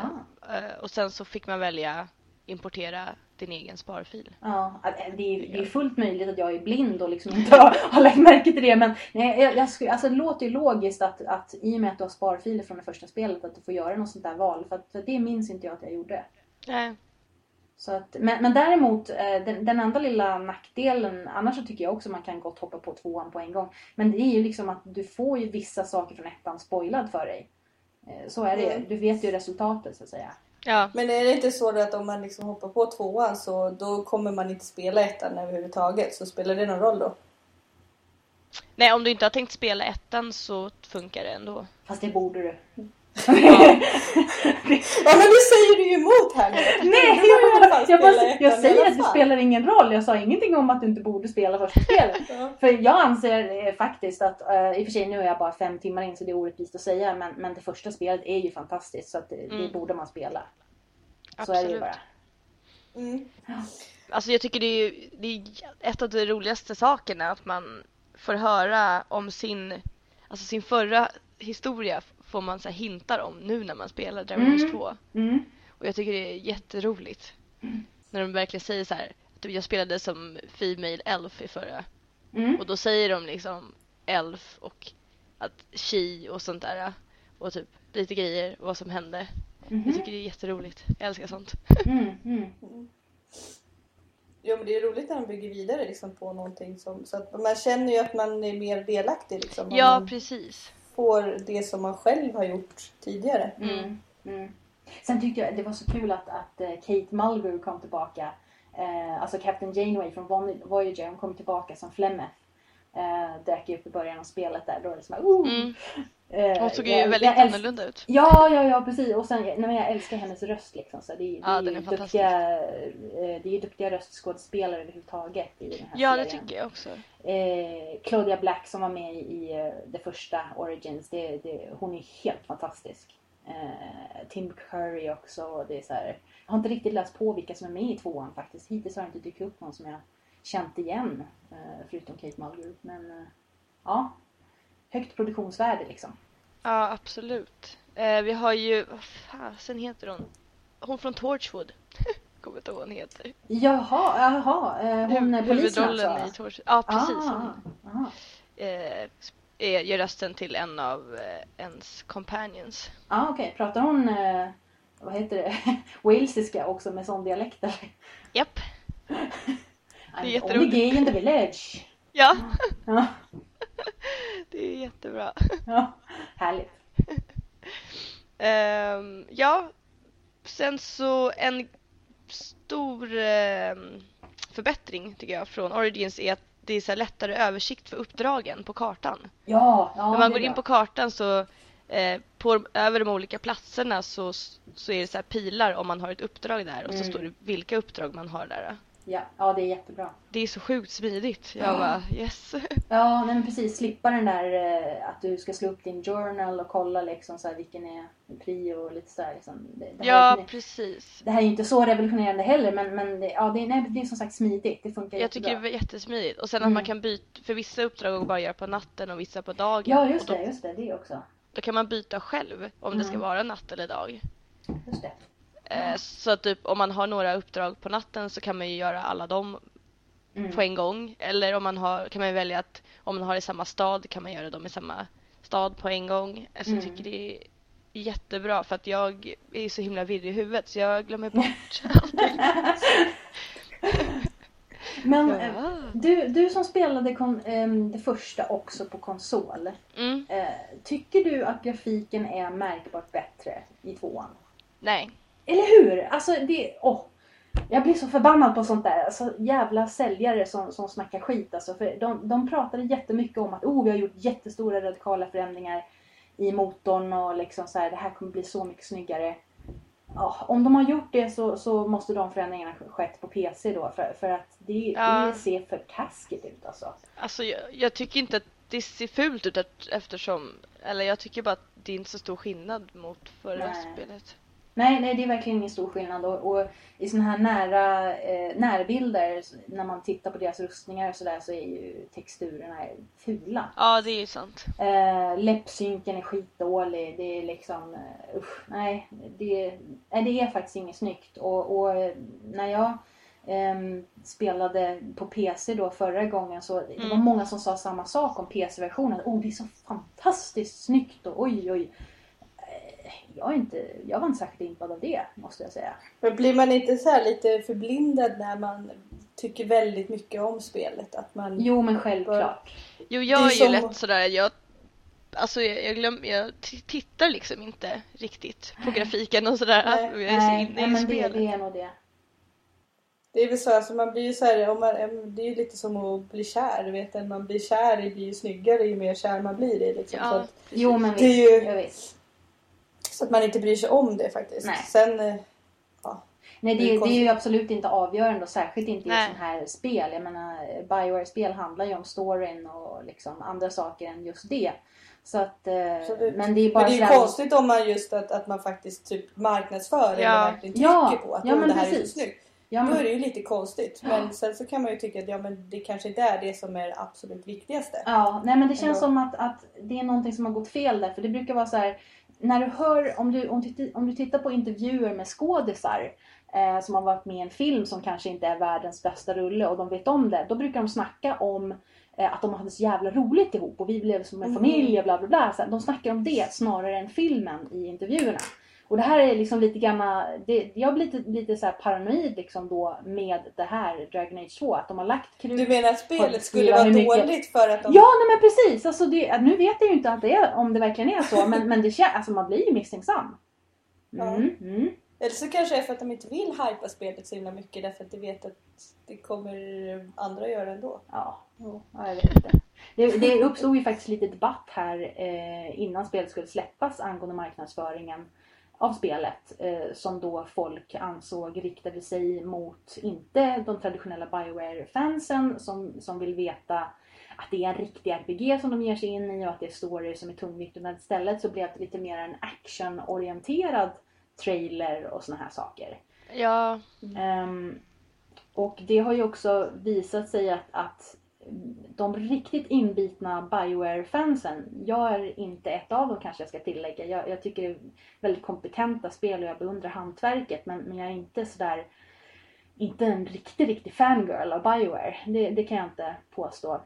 eh, och sen så fick man välja importera din egen sparfil. Ja, eh, det är, det är fullt möjligt att jag är blind och liksom inte har, har lagt märke till det. Men nej, jag, jag skulle, alltså, det låter ju logiskt att, att i och med att du har sparfiler från det första spelet att du får göra något sånt där val. För, att, för det minns inte jag att jag gjorde. Nej. Så att, men, men däremot, eh, den, den enda lilla nackdelen, annars så tycker jag också man kan gott hoppa på tvåan på en gång. Men det är ju liksom att du får ju vissa saker från ettan spoilad för dig. Eh, Så är det ju. Mm. Du vet ju resultatet så att säga. Ja, Men är det inte så att om man liksom hoppar på tvåan så då kommer man inte spela ettan överhuvudtaget? Så spelar det någon roll då? nej om du inte har tänkt spela ettan så funkar det ändå. Fast det borde du. Ja men nu säger du ju emot här nu! Nej, fall jag, spela bara, jag säger att det spelar ingen roll. Jag sa ingenting om att du inte borde spela första spelet. Ja. För jag anser eh, faktiskt att, eh, i och för sig nu är jag bara fem timmar in så det är orättvist att säga, men, men det första spelet är ju fantastiskt så att det, det Mm. borde man spela. Så är det ju Absolut. bara. Mm. Alltså jag tycker det är, det är ett av de roligaste sakerna att man får höra om sin, alltså sin förra historia får man så här hintar om nu när man spelar Dragon Age Mm. 2. Mm. Och jag tycker det är jätteroligt. När de verkligen säger så här, att jag spelade som Female Elf i förra. Mm. Och då säger de liksom Elf och att She och sånt där. Och typ lite grejer och vad som hände. Jag Mhm. tycker det är jätteroligt. Jag älskar sånt. Mm. Mm. Jo men det är roligt när de bygger vidare liksom på någonting som, så att man känner ju att man är mer delaktig liksom. om Ja, man precis. Får det som man själv har gjort tidigare. Mm. Mm. Sen tyckte jag det var så kul att, att eh, Kate Mulgrew kom tillbaka. Eh, alltså Captain Janeway från Voyager, hon kom tillbaka som Flemeth. Eh, dök upp i början av spelet där. Då är det som, oh! Mm. Eh, Hon såg ju jag- väldigt jag älsk- annorlunda ut. Ja, ja, ja precis. Och sen, nej, men jag älskar hennes röst liksom. Så det, det, Ja, är den ju är fantastisk. duktiga, eh, det är ju duktiga röstskådespelare överhuvudtaget i den här Ja, det serien. tycker jag också. Eh, Claudia Black som var med i eh, det första Origins, det, det, hon är helt fantastisk. Eh, Tim Curry också. Det är så här, jag har inte riktigt läst på vilka som är med i tvåan faktiskt. Hittills har det inte dykt upp någon som jag känt igen. Eh, förutom Kate Mulgrew. Men eh, ja, högt produktionsvärde liksom. Ja, absolut. Eh, vi har ju, vad fasen heter hon? Hon från Torchwood. Kommer inte ihåg vad hon heter. Jaha, jaha. Hon är polisen Huvudrollen i alltså? Torchwood. Ja, precis. Ah, Hon aha. eh, är, gör rösten till en av ens companions. Ah, okej. Pratar hon, vad heter det, walesiska också med sån dialekt eller? Japp. I'm only jätteroligt. gay in the village. Ja, Ja, det är jättebra. ja. Härligt. Ehm, ja, sen så en stor ehm, förbättring tycker jag från Origins är att det är så lättare översikt för uppdragen på kartan. Ja, ja När det man är går in på kartan så eh, på, över de olika platserna så, så är det så här pilar om man har ett uppdrag där och så Mm. står det vilka uppdrag man har där. Ja, ja, det är jättebra. Det är så sjukt smidigt. Jag Ja. bara yes. Ja, nej men precis. Slippa den där eh, att du ska slå upp din journal och kolla liksom så här, vilken är prio och lite så här, liksom. Det, det, här Ja, är, precis. det här är ju inte så revolutionerande heller men, men det, ja, det, är, nej, det är som sagt smidigt. Det funkar Jag tycker det jättebra. är jättesmidigt. Och sen att Mm. man kan byta, för vissa uppdrag går bara att göra på natten och vissa på dagen. Ja, just och det, då, just det. Det också. då kan man byta själv om det ska Mm. vara natt eller dag. Just det. Eh, så att typ om man har några uppdrag på natten så kan man ju göra alla dem Mm. på en gång. Eller om man har, kan man välja att om man har i samma stad kan man göra dem i samma stad på en gång. Alltså jag Mm. tycker det är jättebra för att jag är så himla virrig i huvudet så jag glömmer bort allting. Men eh, Ja. du, du som spelade kon, ehm, det första också på konsol. Mm, Eh, tycker du att grafiken är märkbart bättre i tvåan? nej. Eller hur? Alltså det... Åh. Jag blir så förbannad på sånt där. Alltså, jävla säljare som, som snackar skit. Alltså, för de, de pratade jättemycket om att oh, vi har gjort jättestora radikala förändringar i motorn och liksom så här, det här kommer bli så mycket snyggare. Ja, om de har gjort det så, så måste de förändringarna skett på PC då. För, för att det, Ja. det ser för taskigt ut alltså. Alltså jag, jag tycker inte att det ser fult ut eftersom, eller jag tycker bara att det är inte så stor skillnad mot förra Nej. spelet. Nej, nej, det är verkligen ingen stor skillnad. Och, och i såna här nära eh, närbilder, när man tittar på deras rustningar och sådär, så är ju texturerna fula. Ja, det är ju sant. Eh, läppsynken är skitdålig. Det är liksom, eh, usch, nej, det, nej, det är faktiskt inget snyggt. Och, och eh, när jag ehm, spelade på PC då förra gången så det var Mm. många som sa samma sak om PC-versionen. Oh, det är så fantastiskt snyggt och oj, oj. Jag, är inte, jag var inte särskilt impad av det, måste jag säga. Men blir man inte så här lite förblindad när man tycker väldigt mycket om spelet? Att man... Jo, men självklart. Jo, jag är är ju som- lätt sådär, jag Alltså jag, jag, glöm, jag tittar liksom inte riktigt på grafiken och sådär. Nej. Jag är så Nej, inne nej, i men det, spelet. det är nog det. Det är väl så, alltså man blir ju så här, om man, det är ju lite som att bli kär. Du vet, man blir kär i blir ju snyggare ju mer kär man blir i. Liksom, Ja, så, att, Jo, men Det är visst. ju- Jag vet. Så att man inte bryr sig om det faktiskt. Nej. Sen, eh, Nej, Det är det, är ju absolut inte avgörande och särskilt inte i sånt här spel. Jag menar, Bioware-spel handlar ju om storyn och liksom andra saker än just det. Så att, eh, Absolut. men det är bara men det är ju sådär- konstigt om man just att, att man faktiskt typ marknadsför Ja. eller verkligen trycker Ja, på att ja, "Åh, men det här är precis. så snyggt. Ja, Då är men, det ju lite konstigt. Men sen så kan man ju tycka att ja, men det kanske inte är det som är det absolut viktigaste. ja, nej men det känns Ändå. som att, att det är någonting som har gått fel där. För det brukar vara så här, när du hör, om du, om du, om du tittar på intervjuer med skådisar eh, som har varit med i en film som kanske inte är världens bästa rulle och de vet om det. Då brukar de snacka om eh, att de hade så jävla roligt ihop och vi blev som en Mhm. familj och bla bla bla. Så de snackar om det snarare än filmen i intervjuerna. Och det här är liksom lite grann, det, jag blir lite, lite så paranoid liksom då med det här Dragon Age 2. Att de har lagt krut Du menar att spelet skulle vara mycket- dåligt för att de... Ja, nej men precis. Alltså det, nu vet jag ju inte att det är, om det verkligen är så, men, men det känns, alltså man blir ju misstänksam. Mm, mm. Eller så kanske det är för att de inte vill hypa spelet så himla mycket därför att de vet att det kommer andra göra ändå. Ja, ja, jag vet inte. Det, det uppstod ju faktiskt lite debatt här eh, innan spelet skulle släppas angående marknadsföringen av spelet eh, som då folk ansåg riktade sig mot inte de traditionella Bioware-fansen som, som vill veta att det är en riktig RPG som de ger sig in i och att det är story som är tungvikt. Utan istället så blev det lite mer en actionorienterad trailer och såna här saker. Ja, Ehm, och det har ju också visat sig att, att de riktigt inbitna Bioware-fansen, jag är inte ett av dem kanske jag ska tillägga. Jag, jag tycker det är väldigt kompetenta spel och jag beundrar hantverket men, men jag är inte sådär, inte en riktig, riktig fangirl av Bioware. Det, det kan jag inte påstå.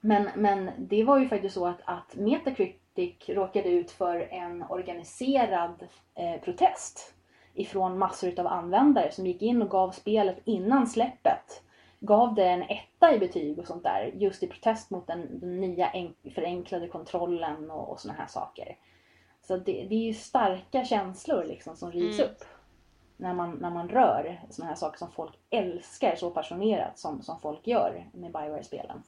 Men, men det var ju faktiskt så att, att Metacritic råkade ut för en organiserad eh, protest ifrån massor av användare som gick in och gav spelet innan släppet. Gav det en etta i betyg och sånt där just i protest mot den, den nya en- förenklade kontrollen och, och såna här saker. Så det, det är ju starka känslor liksom som rivs Mm. upp när man, när man rör såna här saker som folk älskar så passionerat som, som folk gör med Bioware-spelen.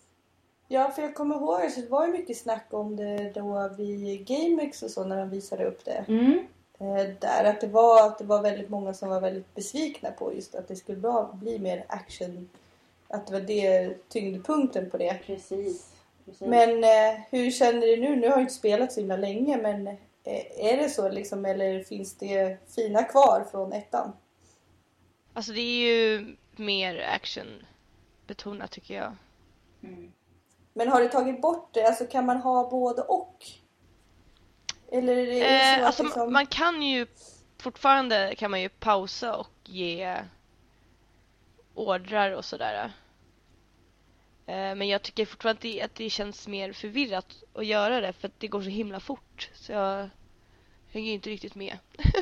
Ja, för jag kommer ihåg att det var mycket snack om det då vid GameX och så när de visade upp det. Mm. Eh, där att det, var, att det var väldigt många som var väldigt besvikna på just att det skulle bli mer action. Att det var det tyngdpunkten på det. Precis. Precis. Men eh, hur känner du nu? Nu har jag inte spelat så himla länge men eh, är det så liksom eller finns det fina kvar från ettan? alltså det är ju mer action betonat tycker jag. Mm. Men har du tagit bort det? Alltså kan man ha både och? Eller är det så Eh, att alltså liksom... man kan ju fortfarande kan man ju pausa och ge ordrar och sådär. Eh, men jag tycker fortfarande att det, känns mer förvirrat att göra det för att det går så himla fort. Så jag hänger inte riktigt med.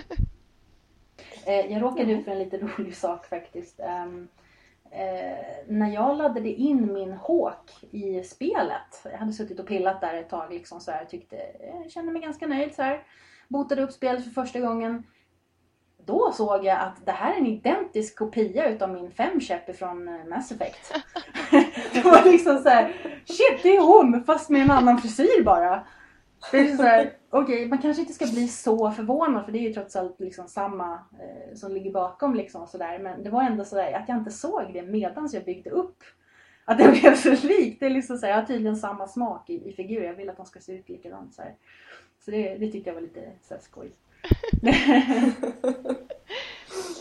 Eh, jag råkade ut för en lite rolig sak faktiskt. Ehm, eh, när jag laddade in min Hawk i spelet. Jag hade suttit och pillat där ett tag liksom så här, tyckte, jag kände mig ganska nöjd så här. Botade upp spelet för första gången. Då såg jag att det här är en identisk kopia utav min femkäpp från eh, Mass Effect. det var liksom så här, shit det är hon fast med en annan frisyr bara. Det är så här, okej, man kanske inte ska bli så förvånad för det är ju trots allt liksom samma eh, som ligger bakom liksom sådär. Men det var ändå sådär att jag inte såg det medans jag byggde upp. Att det blev så likt. Det är liksom så här, jag har tydligen samma smak i, i figur. Jag vill att de ska se ut likadant så här. Så det, det tyckte jag var lite så här skoj.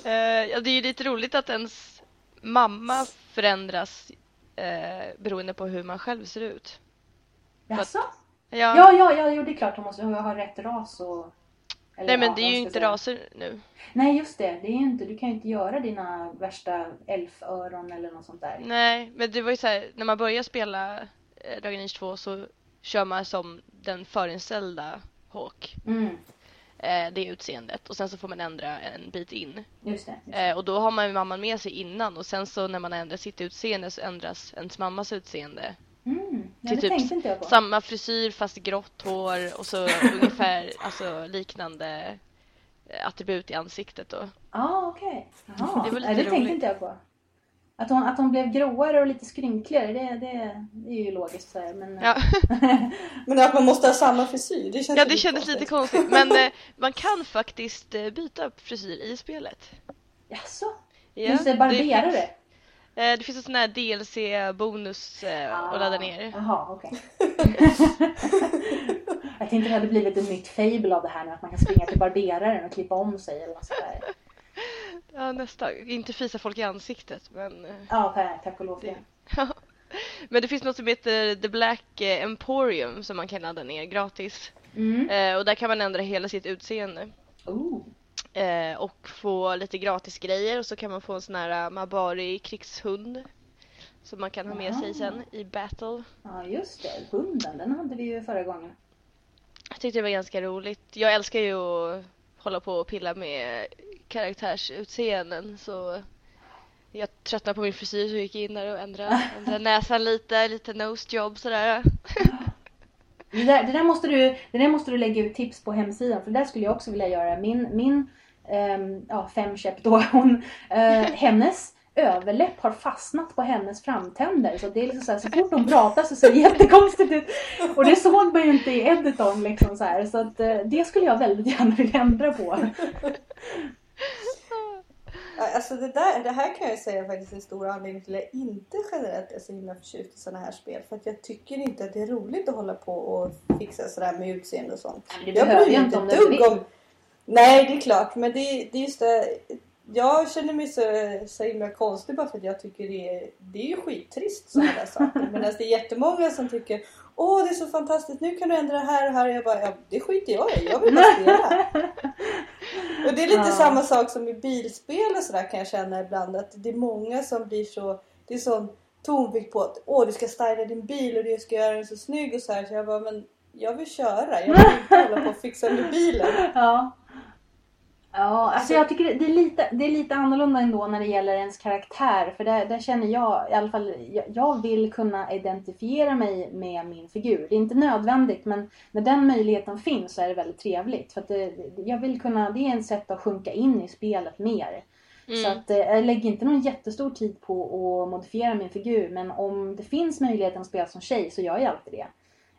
uh, ja, det är ju lite roligt att ens mamma förändras eh, beroende på hur man själv ser ut. Jaså? Ja, Ja, ja, ja, jo, det är klart hon måste ha rätt ras och... eller nej men ja, det är ju inte jag raser nu. säga. Nej, just det. Det är inte, du kan ju inte göra dina värsta elföron eller något sånt där. Nej, men det var ju så här, när man börjar spela eh, Dragon Age 2 så kör man som den förinställda Hawk. Mm, det utseendet och sen så får man ändra en bit in. just det. Just det. Eh, och då har man ju mamman med sig innan och sen så när man ändrar sitt utseende så ändras ens mammas utseende. Mm, ja, till det typ. Samma frisyr fast grått hår och så ungefär alltså, liknande eh, attribut i ansiktet då. Ja, ah, okej. Jaha, Det var lite Nej, det tänkte inte jag på. Att hon, att hon blev gråare och lite skrynkligare, det, det, det är ju logiskt så här, men... Ja, Men att man måste ha samma frisyr, det känns ja det kändes lite konstigt men eh, man kan faktiskt eh, byta frisyr i spelet. Jaså? Ja, Finns det barberare? finns- Eh, det finns en sån här DLC-bonus eh, att ladda ner. Jaha, okej. jag tänkte det hade blivit ett nytt fable av det här nu, att man kan springa till barberaren och klippa om sig eller något sådär. Ja, nästan. Inte fisa folk i ansiktet men... eh, Ja, tack, tack och lov det. Ja. Men det finns något som heter The Black eh, Emporium som man kan ladda ner gratis. Mm. Eh, och där kan man ändra hela sitt utseende. Oh. Eh, och få lite gratis grejer och så kan man få en sån här uh, Mabari krigshund. Som man kan ha med sig sen i battle. Ja, just det. Hunden, den hade vi ju förra gången. Jag tyckte det var ganska roligt. Jag älskar ju att hålla på och pilla med karaktärsutseenden så jag tröttnade på min frisyr så gick jag in där och ändrade, ändrade näsan lite, lite nose job sådär. Det där, det, där måste du, det där måste du lägga ut tips på hemsidan för det där skulle jag också vilja göra. Min, min ehm, ja, femkäpp då, hon, eh, hennes överläpp har fastnat på hennes framtänder. Så det är liksom så, här, så fort hon pratar så ser det jättekonstigt ut. Och det såg man ju inte i editorn liksom så här. Så att, eh, det skulle jag väldigt gärna vilja ändra på. Alltså det, där, det här kan jag säga faktiskt är en stor anledning till att jag inte generellt är så himla förtjust i sådana här spel. För att jag tycker inte att det är roligt att hålla på och fixa sådär med utseende och sånt. Det Jag bryr mig inte om dugg om... Nej, det är klart. Men det, det är just det. Jag känner mig så, så himla konstig bara för att jag tycker det är, det är ju skittrist sådana där saker. Medan det är jättemånga som tycker Åh, det är så fantastiskt. Nu kan du ändra det här och här. Och jag bara, ja, det skiter jag i. Jag vill bara spela. Och det är lite Ja. samma sak som i bilspel och sådär kan jag känna ibland. Att det är många som blir så... Det är sån tonvikt på att åh, du ska styla din bil och du ska göra den så snygg och så här. Så jag bara, men jag vill köra. Jag vill inte hålla på och fixa med bilen. Ja. Ja, alltså jag tycker det är, lite, det är lite annorlunda ändå när det gäller ens karaktär. För där, där känner jag, i alla fall, jag, jag vill kunna identifiera mig med min figur. Det är inte nödvändigt men när den möjligheten finns så är det väldigt trevligt. För det, jag vill kunna, det är ett sätt att sjunka in i spelet mer. Så Mm. att eh, jag lägger inte någon jättestor tid på att modifiera min figur. Men om det finns möjligheten att spela som tjej så gör jag alltid det.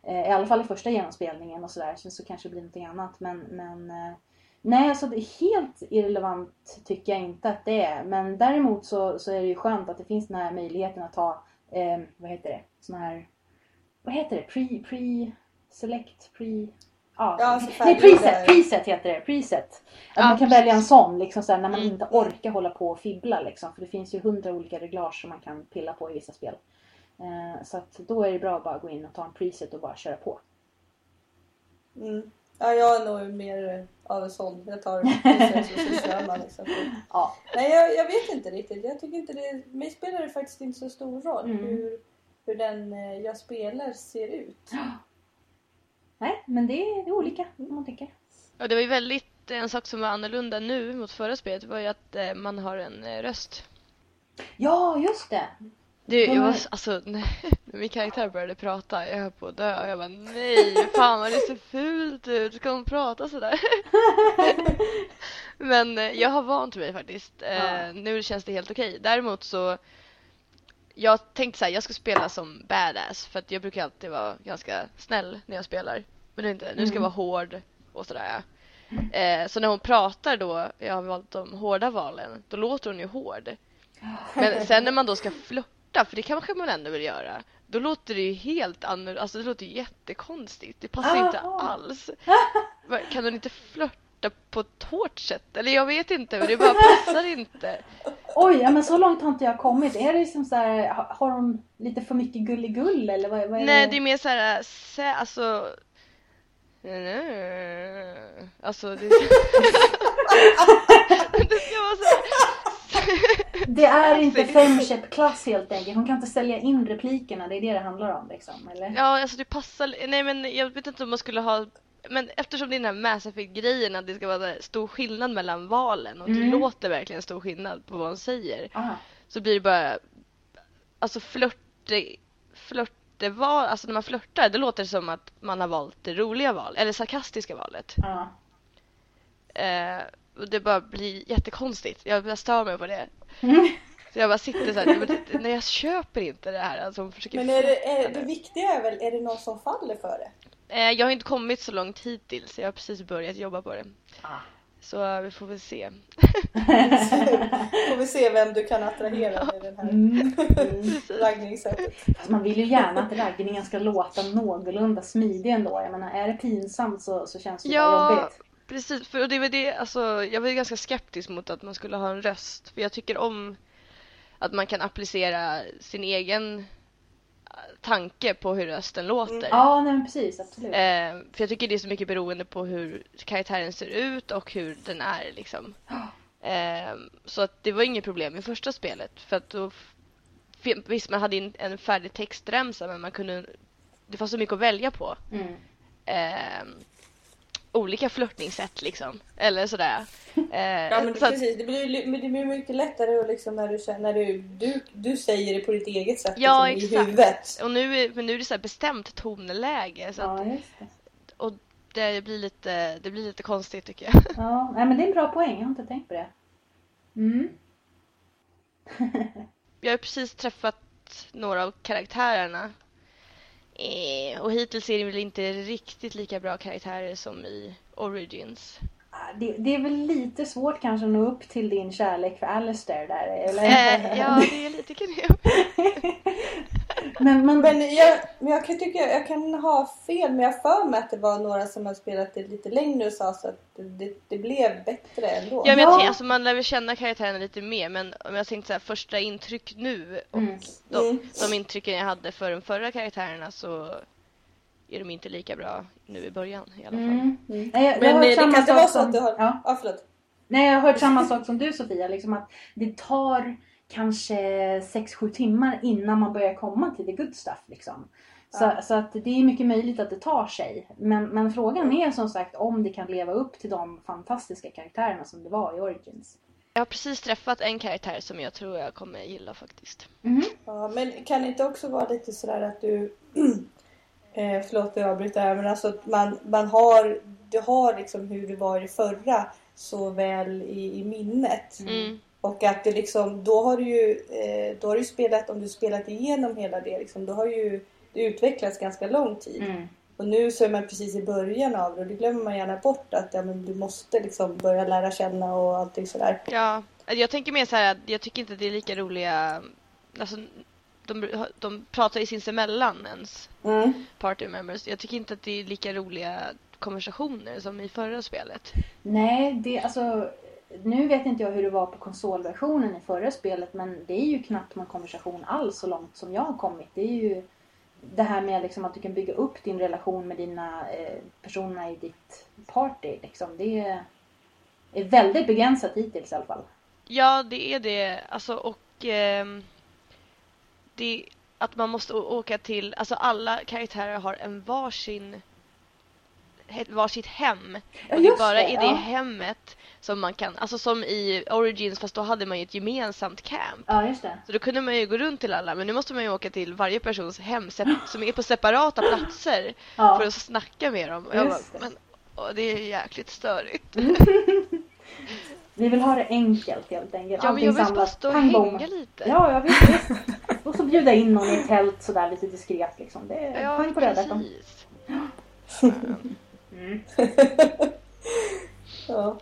Eh, I alla fall i första genomspelningen och sådär. Så, så kanske det blir någonting annat. Men, men eh, nej, alltså det är helt irrelevant tycker jag inte att det är. Men däremot så, så är det ju skönt att det finns den här möjligheten att ta, eh, vad heter det, sån här, vad heter det, pre, pre, select, pre, ja, Ja, nej preset, preset heter det, preset. Att Ja, man kan precis. välja en sån liksom så här, när man Mm. inte orkar hålla på och fibbla liksom. För det finns ju hundra olika reglage som man kan pilla på i vissa spel. Eh, så att då är det bra att bara gå in och ta en preset och bara köra på. Mm. Ja, jag är nog mer av en sån. Jag tar man liksom. Ja. Nej, jag, jag vet inte riktigt. Jag tycker inte det... Mig spelar det faktiskt inte så stor roll Mm. hur, hur den eh, jag spelar ser ut. Nej, men det är, det är olika vad man tycker. Och det var ju väldigt, en sak som var annorlunda nu mot förra spelet var ju att eh, man har en eh, röst. Ja, just det. Det, jag Ja. var, alltså, nej, när min karaktär började prata, jag höll på att dö. Jag bara nej, fan vad det ser fult ut. Ska hon prata sådär? Men eh, jag har vant mig faktiskt. Eh, Ja. Nu känns det helt okej. Däremot så jag tänkte så här, jag ska spela som badass för att jag brukar alltid vara ganska snäll när jag spelar. Men nu inte, nu ska jag Mm. vara hård och sådär. Eh, så när hon pratar då, jag har valt de hårda valen, då låter hon ju hård. Men sen när man då ska flörta, för det kanske man ändå vill göra. Då låter det ju helt annorlunda, alltså det låter ju jättekonstigt. Det passar inte Aha. alls. Kan hon inte flörta på ett hårt sätt? Eller jag vet inte, men det bara passar inte. Oj, ja, men så långt har inte jag kommit. Är det liksom så här, ha- har hon lite för mycket gulligull eller vad, vad är Nej, det? det är mer såhär, sä, alltså... Alltså det... det ska vara såhär... Det är inte femkäpp-klass helt enkelt. Hon kan inte sälja in replikerna, det är det det handlar om liksom, eller? Ja, alltså det passar... Nej men jag vet inte om man skulle ha... Men eftersom det är den här Mass Effect-grejen att det ska vara stor skillnad mellan valen och det Mm. låter verkligen stor skillnad på vad hon säger. Ah. Så blir det bara... Alltså flörte... Flörteval... Alltså när man flörtar, det låter som att man har valt det roliga val, eller sarkastiska valet. Eh, och det bara blir jättekonstigt. Jag stör mig på det. Mm. Så jag bara sitter så här, men det- nej jag köper inte det här. Alltså, försöker Men är det, är, det nu. viktiga är väl, är det någon som faller för det? Eh, jag har inte kommit så långt hittills. Jag har precis börjat jobba på det. Ah. Så eh, vi får väl se. Får vi se vem du kan attrahera med den här Mm. raggningssättet. Fast man vill ju gärna att raggningen ska låta någorlunda smidig ändå. Jag menar, är det pinsamt så, så känns det Ja, jobbigt. Precis. För det var det, alltså, jag var ganska skeptisk mot att man skulle ha en röst. För jag tycker om att man kan applicera sin egen eh, tanke på hur rösten låter. Ja, nej men precis. Absolut. Eh, för jag tycker det är så mycket beroende på hur karaktären ser ut och hur den är liksom. Eh, så att det var inget problem i första spelet. För att då, visst man hade in- en färdig textremsa men man kunde, det fanns så mycket att välja på. Mm. Eh, olika flörtningssätt liksom. Eller sådär. Eh, Ja men så att, precis, det blir, det blir mycket lättare att liksom när du när du, du, du säger det på ditt eget sätt Ja, liksom, i exakt. huvudet. och nu, men nu är det så bestämt tonläge. Så att, Ja, det. och det blir, lite, det blir lite konstigt tycker jag. Ja, nej, men det är en bra poäng. Jag har inte tänkt på det. Mm. Jag har precis träffat några av karaktärerna. Eh, och hittills är det väl inte riktigt lika bra karaktärer som i Origins. Ah, Det, det är väl lite svårt kanske att nå upp till din kärlek för Alistair där, eller? Eh, ja, det är lite knepigt. men, men, Men jag, jag kan tycka, jag kan ha fel men jag för mig att det var några som har spelat det lite längre och sa så att det, det, blev bättre ändå. Ja, men jag alltså, man lär väl känna karaktärerna lite mer men om jag tänkte så här, första intryck nu och Mm. de, Mm. de intrycken jag hade för de förra karaktärerna så är de inte lika bra nu i början i alla fall. Mm. Mm. Nej, jag, jag Men eh, det kan inte vara så att du har... Ja. Ja, förlåt. Nej, jag har hört samma sak som du Sofia, liksom att det tar kanske 6-7 timmar innan man börjar komma till the good stuff. Liksom. Så, Ja. så att det är mycket möjligt att det tar sig. Men, men frågan är som sagt om det kan leva upp till de fantastiska karaktärerna som det var i Origins. Jag har precis träffat en karaktär som jag tror jag kommer gilla faktiskt. Mhm. Ja, men kan det inte också vara lite sådär att du... eh, förlåt att jag avbryter här men alltså att man, man har... Du har liksom hur det var i det förra så väl i, i minnet. Mm. Och att det liksom, då har du ju, eh, då har du spelat, om du spelat igenom hela det liksom, då har ju det utvecklats ganska lång tid. Mm. Och nu så är man precis i början av det och det glömmer man gärna bort att ja, men du måste liksom börja lära känna och allting sådär. Ja, jag tänker mer så här att jag tycker inte att det är lika roliga, alltså de, de pratar ju sinsemellan ens, Mm. party members. Jag tycker inte att det är lika roliga konversationer som i förra spelet. Nej, det alltså... Nu vet inte jag hur det var på konsolversionen i förra spelet men det är ju knappt någon konversation alls så långt som jag har kommit. Det är ju det här med liksom att du kan bygga upp din relation med dina eh, personerna i ditt party. Liksom. Det är, är väldigt begränsat hittills i alla fall. Ja, det är det. Alltså och eh, det att man måste åka till, alltså alla karaktärer har en varsin varsitt hem. Ja, och det är bara det, i det ja. hemmet som man kan, alltså som i Origins fast då hade man ju ett gemensamt camp. Ja, just det. Så då kunde man ju gå runt till alla men nu måste man ju åka till varje persons hem som är på separata platser för Ja. att snacka med dem. Och jag bara, det. men åh, det är jäkligt störigt. Vi vill ha det enkelt helt enkelt. Ja men jag vill bara stå och hänga lite. Ja, jag visst. Och så bjuda in någon i ett tält sådär lite diskret liksom. Det är Ja, på precis. Mm. Ja.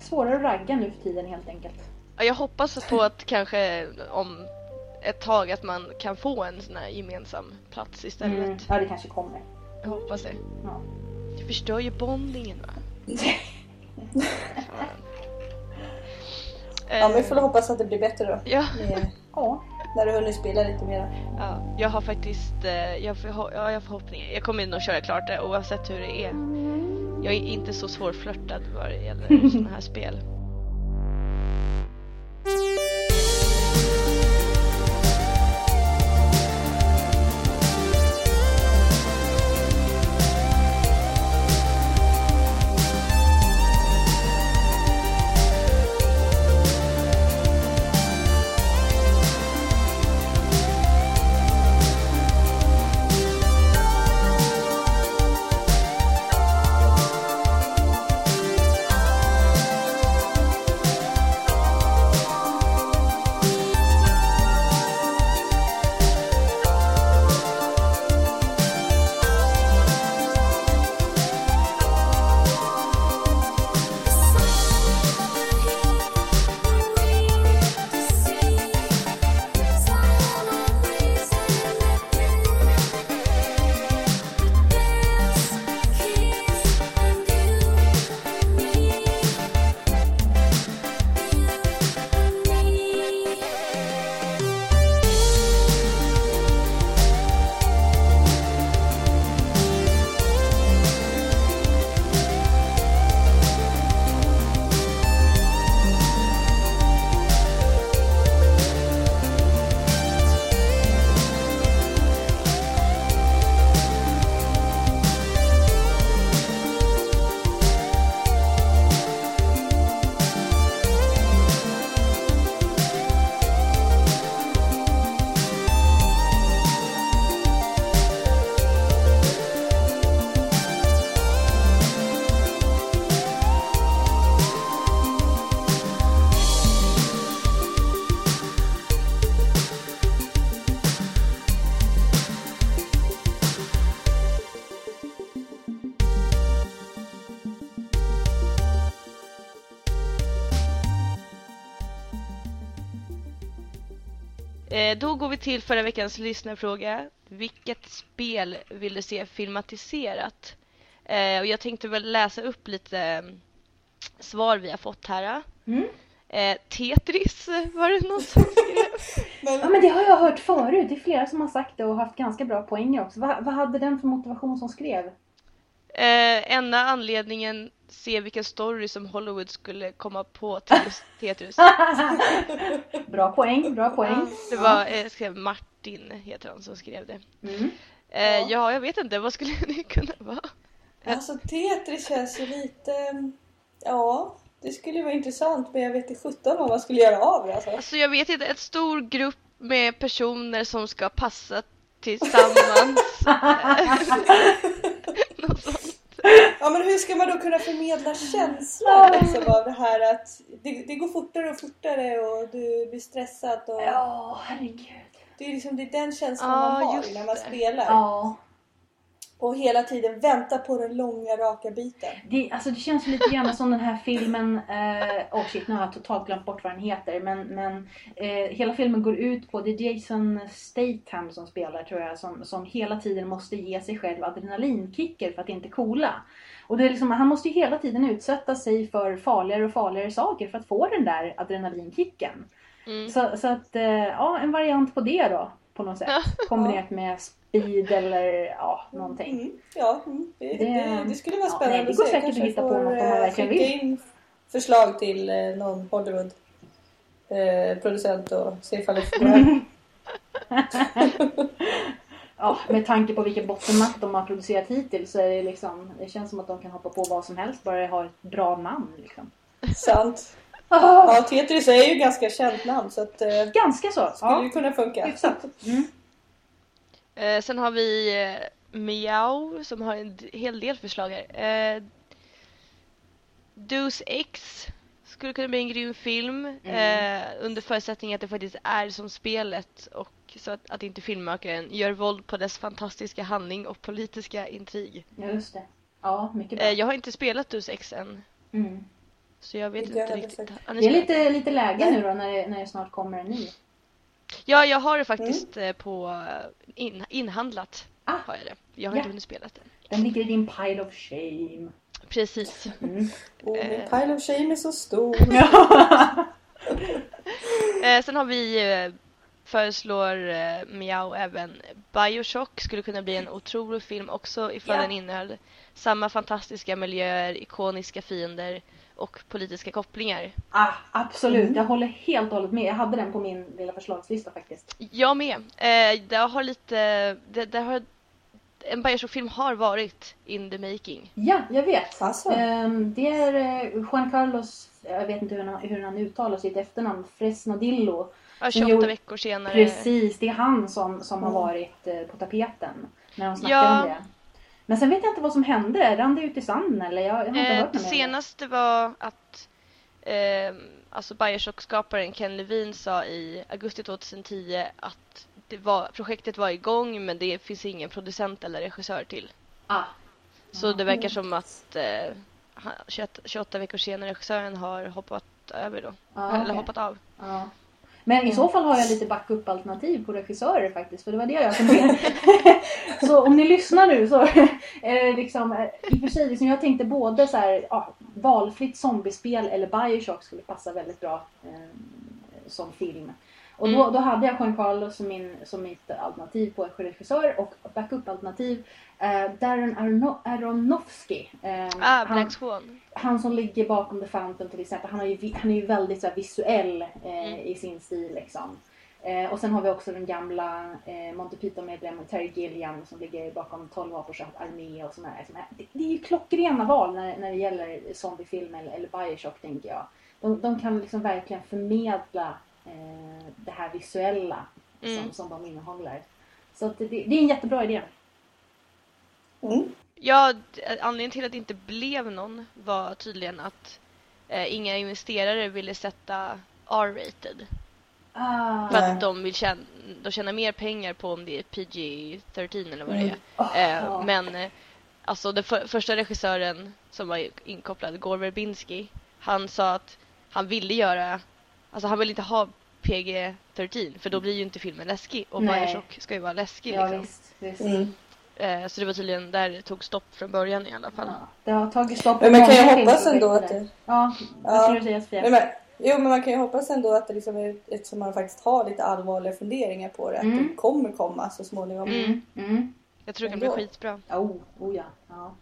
Svårare att ragga nu för tiden helt enkelt. Ja, jag hoppas på att kanske om ett tag att man kan få en sån här gemensam plats istället. Mm. Ja, det kanske kommer. Jag hoppas det. Ja. Det förstör ju bondingen va? Ja men vi Eh, får hoppas att det blir bättre då. ja, Med, Ja när du hunnit spela lite mer. ja, jag har faktiskt eh, jag, förho- ja, jag har förhoppningar. Jag kommer nog köra klart det oavsett hur det är. Jag är inte så svårflörtad vad det gäller sådana här spel. Eh, då går vi till förra veckans lyssnarfråga. Vilket spel vill du se filmatiserat? Eh, och jag tänkte väl läsa upp lite eh, svar vi har fått här. Mm. Eh, Tetris var det någon som skrev. Ja men det har jag hört förut. Det är flera som har sagt det och haft ganska bra poänger också. Vad, vad hade den för motivation som skrev? Eh, enda anledningen se vilken story som Hollywood skulle komma på till Tetris. bra poäng, bra poäng. Det var eh, skrev Martin heter han som skrev det. Mm. Eh, ja, jag vet inte. Vad skulle det kunna vara? Alltså Tetris känns ju lite... Ja, det skulle ju vara intressant men jag vet inte sjutton vad man skulle göra av det alltså. Alltså jag vet inte, ett stor grupp med personer som ska passa tillsammans. Ja men hur ska man då kunna förmedla känslan liksom, av det här att det, det går fortare och fortare och du blir stressad och Ja, herregud. det är liksom det är den känslan Ja, man har när man spelar. Ja. Och hela tiden vänta på den långa raka biten. Det, alltså det känns lite grann som den här filmen, eh, oh shit nu har jag totalt glömt bort vad den heter. Men, men eh, hela filmen går ut på, det är Jason Statham som spelar tror jag, som, som hela tiden måste ge sig själv adrenalinkicker för att inte coola. Och det är liksom, han måste ju hela tiden utsätta sig för farligare och farligare saker för att få den där adrenalinkicken. Mm. Så, så att, eh, ja en variant på det då på något sätt. Kombinerat med speed eller ja, någonting. Mm, ja, mm, det, Det- det, skulle vara ja, spännande nej, det går att se. säkert att hitta på något om man eh, verkligen vill. in förslag till eh, någon Hollywood eh, producent och se ifall det hem. Ja, med tanke på vilken bottennapp de har producerat hittills så är det liksom, det känns som att de kan hoppa på vad som helst bara det har ett bra namn liksom. Sant. Ah, Ja, Tetris är ju ganska känt namn så att eh, ganska så. skulle ju Ja, kunna funka. hyfsat. Mm. Eh, sen har vi eh, Miao som har en hel del förslag här. Eh, Deus X skulle kunna bli en grym film eh, under förutsättning att det faktiskt är som spelet och så att, att inte filmmakaren gör våld på dess fantastiska handling och politiska intrig. Ja, just det. Ja, mycket bra. Eh, jag har inte spelat Deus Ex än Mm. så jag vet Inte jag inte heller riktigt. Det är lite, lite läge nu då när det, när det snart kommer en ny. Ja, jag har det faktiskt eh, på in, inhandlat. Ah. Har jag det. Jag har Ja. inte hunnit spela det. Den ligger i din pile of shame. Precis. Mm. Och Eh. min pile of shame är så stor. Eh, sen har vi eh, föreslår eh, Miao även Bioshock skulle kunna bli en otrolig film också ifall Ja. den innehöll samma fantastiska miljöer, ikoniska fiender och politiska kopplingar. ah, absolut, Mm. jag håller helt och hållet med. Jag hade den på min lilla förslagslista faktiskt. Jag med. Eh, det har lite, det, det har, en Bioshock-film har varit in the making. Ja, jag vet. Alltså. Det är eh, Juan Carlos, jag vet inte hur han, hur han uttalar sitt efternamn, Fresnadillo. Ja, Som 28 gjorde- veckor senare. Precis, det är han som, som har Mm. varit eh, på tapeten när de snackar Ja. om det. Men sen vet jag inte vad som hände. Rann det ut i sanden eller? Jag, jag har inte Eh, hört det något mer. senaste var att eh, alltså Bioshock-skaparen Ken Levine sa i augusti 2010 att det var, projektet var igång men det finns ingen producent eller regissör till. Ah, Så det verkar som att eh, han- 28, 28 veckor senare regissören har hoppat över då. ah, Eller okej. hoppat av. Ja. Men i så fall har jag lite backup-alternativ på regissörer faktiskt, för det var det jag funderade. så om ni lyssnar nu så är det liksom, eh, i och för sig, liksom, jag tänkte både så här, ja, valfritt zombiespel eller Bioshock skulle passa väldigt bra eh, som film. Och då, Mm. då hade jag Juan Carlos som, min, som mitt alternativ på regissör och backup-alternativ eh, Darren Arono- Aronofsky. Eh, Ah, han- Black Swan. han som ligger bakom The Fountain till exempel, han, har ju, han är ju väldigt så här, visuell eh, Mm. i sin stil liksom. Eh, och sen har vi också den gamla eh, Monty Python-medlemmen Terry Gilliam som ligger bakom 12 apors armé och sådär. Det, det är ju klockrena val när, när det gäller zombiefilm eller, eller Bioshock tänker jag. De, de kan liksom verkligen förmedla eh, det här visuella Mm. som, som de innehåller. Så att det, det är en jättebra idé. Mm. Ja, anledningen till att det inte blev någon var tydligen att eh, inga investerare ville sätta R-rated. Ah, För att de vill tjäna, de tjänar mer pengar på om det är PG-13 eller vad det Mm. är. Ah. Eh, men eh, alltså den för, första regissören som var inkopplad, Gore Verbinski, han sa att han ville göra, alltså han ville inte ha PG-13 för då blir ju inte filmen läskig och Nej. Bioshock ska ju vara läskig ja, liksom. visst, visst. Mm. Eh, så det var tydligen där det tog stopp från början i alla fall. Ja, det har tagit stopp Men man kan ju hoppas ändå att det... Ja, vad skulle du säga Sofia? Men, man, jo, men man kan ju hoppas ändå att det liksom är, eftersom man faktiskt har lite allvarliga funderingar på det, att Mm. det kommer komma så småningom. Mm. Mm. Jag tror det kan bli skitbra. Oh, oh ja. ja.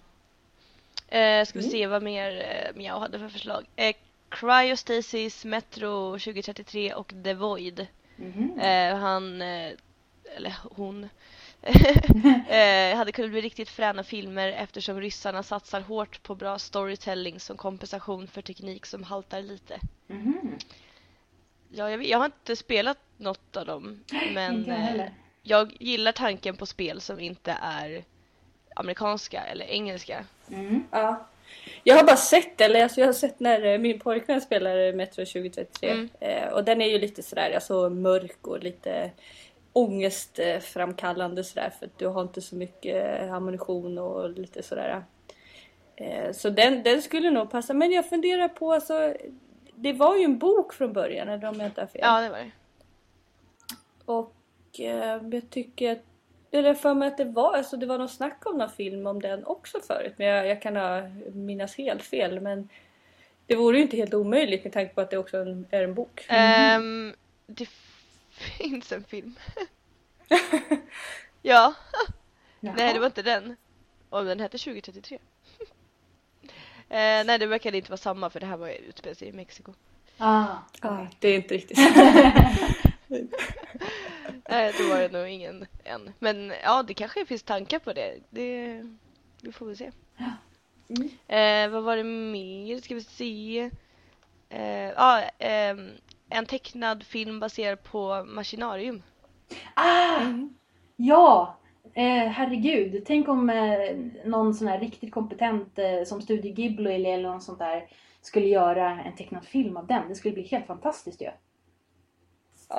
Eh, ska vi Mm. se vad mer eh, Miao hade för förslag. Eh, Cryostasis, Metro 2033 och The Void. Mhm. Eh, han, eh, eller hon, eh, hade kunnat bli riktigt fräna filmer eftersom ryssarna satsar hårt på bra storytelling som kompensation för teknik som haltar lite. Mhm. Ja, jag, jag har inte spelat något av dem men jag eh, jag gillar tanken på spel som inte är amerikanska eller engelska. Mm. Ja. Jag har bara sett eller alltså jag har sett när eh, min pojkvän spelar Metro 2033 Mm. eh, och den är ju lite sådär alltså mörk och lite ångestframkallande sådär för att du har inte så mycket eh, ammunition och lite sådär. Eh, så den, den skulle nog passa men jag funderar på alltså det var ju en bok från början eller om jag inte har fel. Ja, det var det. Och eh, jag tycker att eller för mig att det var, alltså det var någon snack om någon film om den också förut. Men jag, jag kan ha minnas helt fel. Men det vore ju inte helt omöjligt med tanke på att det också är en, är en bok. Ehm, det finns en film. ja, Jaha. nej det var inte den. Och den hette 2033. eh, nej det verkade inte vara samma för det här var ju utspelat sig i Mexiko. Ah, Ja, okej. det är inte riktigt Nej då var det nog ingen än. Men ja det kanske finns tankar på det. Det, det får vi se. Mm. Eh, vad var det mer? Ska vi se. Eh, ja, ehm, en tecknad film baserad på Machinarium. Ah! Ja! Eh, herregud, tänk om eh, någon sån här riktigt kompetent eh, som Studio Ghibli eller, eller något sånt där skulle göra en tecknad film av den. Det skulle bli helt fantastiskt ju. Ja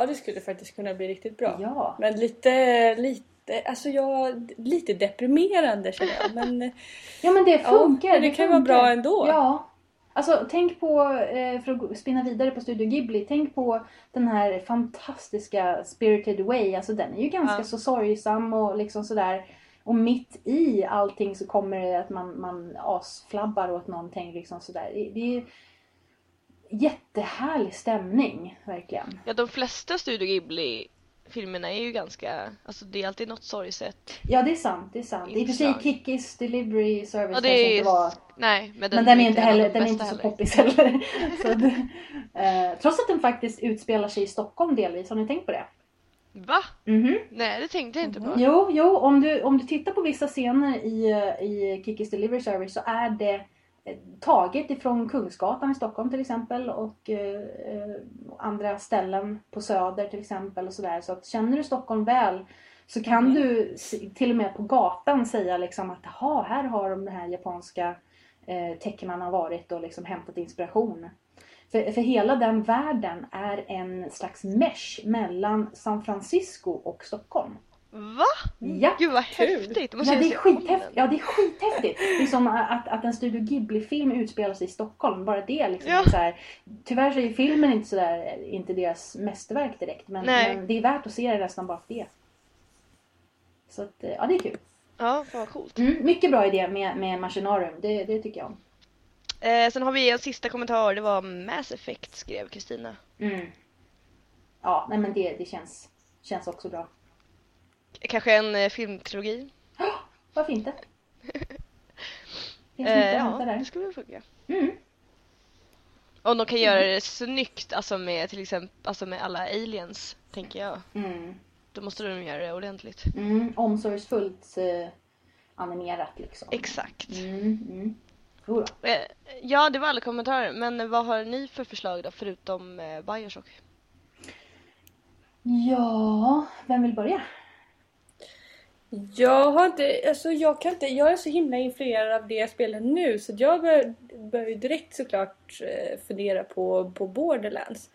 det skulle faktiskt kunna bli riktigt bra. Ja. Men lite, lite, alltså jag, lite deprimerande känner jag. Men Ja men det funkar. Ja, men det kan vara funkar. bra ändå. Ja. Alltså tänk på, eh, för att spinna vidare på Studio Ghibli, tänk på den här fantastiska Spirited Away. Alltså den är ju ganska Ja. så sorgsam och liksom sådär. Och mitt i allting så kommer det att man, man asflabbar åt någonting liksom sådär. Det, det jättehärlig stämning, verkligen. Ja, de flesta Studio Ghibli-filmerna är ju ganska, alltså det är alltid något sorgset. Ja, det är sant. Det är sant. I och för sig. Kickis Delivery Service Ja, kanske det är inte var... Nej, men den, Men den är inte heller, de den är inte så poppis heller. så det, eh, trots att den faktiskt utspelar sig i Stockholm delvis, har ni tänkt på det? Va? Mhm. Nej, det tänkte jag inte på. Jo, jo om, du, om du tittar på vissa scener i, eh, i Kickis Delivery Service så är det taget ifrån Kungsgatan i Stockholm till exempel och eh, eh, andra ställen på Söder till exempel och sådär. Så att känner du Stockholm väl så kan du s- till och med på gatan säga liksom att jaha, här har de här japanska eh, tecknarna varit och liksom hämtat inspiration. För, för hela den världen är en slags mesh mellan San Francisco och Stockholm. Va? Ja. Gud vad häftigt! Ja det, är skithäftigt. ja, det är skithäftigt. Liksom att, att en Studio Ghibli-film utspelar sig i Stockholm. Bara det liksom. Ja. Så här, tyvärr så är ju filmen inte, så där, inte deras mästerverk direkt. Men, men det är värt att se det nästan bara för det. Så att, eh, ja det är kul. Ja, vad coolt. Mm, mycket bra idé med, med Machinarum. Det, det tycker jag om. Eh, sen har vi en sista kommentar, det var Mass Effect skrev Kristina. Mm. Ja, nej men det, det känns, känns också bra. Kanske en eh, filmtrilogi? Varför inte? Finns Eh, ja, hämta det där. skulle funka. Mm. Om de kan göra det snyggt, alltså med till exempel alltså med alla aliens, tänker jag. Mm. Då måste de göra det ordentligt. Mm. Omsorgsfullt eh, animerat liksom. Exakt. Mm, mm. Eh, Ja, det var alla kommentarer. Men vad har ni för förslag då, förutom eh, Bioshock? Ja, vem vill börja? Jag har inte, alltså jag kan inte, jag är så himla influerad av det jag spelar nu så jag bör, börjar ju direkt såklart eh, fundera på, på Borderlands.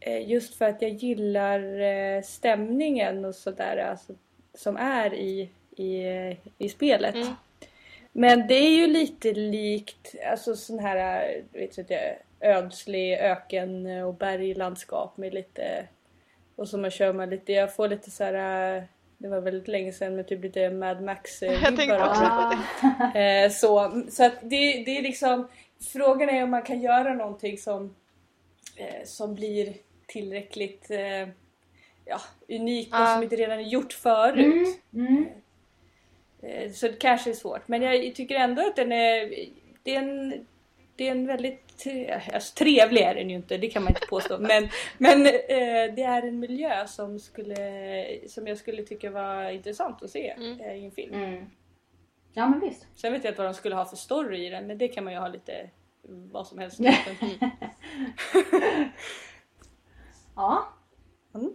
Eh, Just för att jag gillar eh, stämningen och sådär alltså, som är i, i, i spelet. Mm. Men det är ju lite likt alltså sån här vet, jag, ödslig öken och berglandskap med lite och så man kör med lite, jag får lite så här det var väldigt länge sedan med typ lite Mad Max eh. Eh, så, så att det, det är liksom Frågan är om man kan göra någonting som eh, som blir tillräckligt eh, ja, unikt och som inte redan är gjort förut. Mm, mm. Så det kanske är svårt. Men jag tycker ändå att den är... Det är en, det är en väldigt... tre- Alltså, trevlig är den ju inte, det kan man inte påstå. Men, men eh, det är en miljö som, skulle, som jag skulle tycka var intressant att se Mm. eh, i en film. Mm. Ja men visst. Sen vet jag inte vad de skulle ha för story i den, men det kan man ju ha lite vad som helst. Ja. Mm.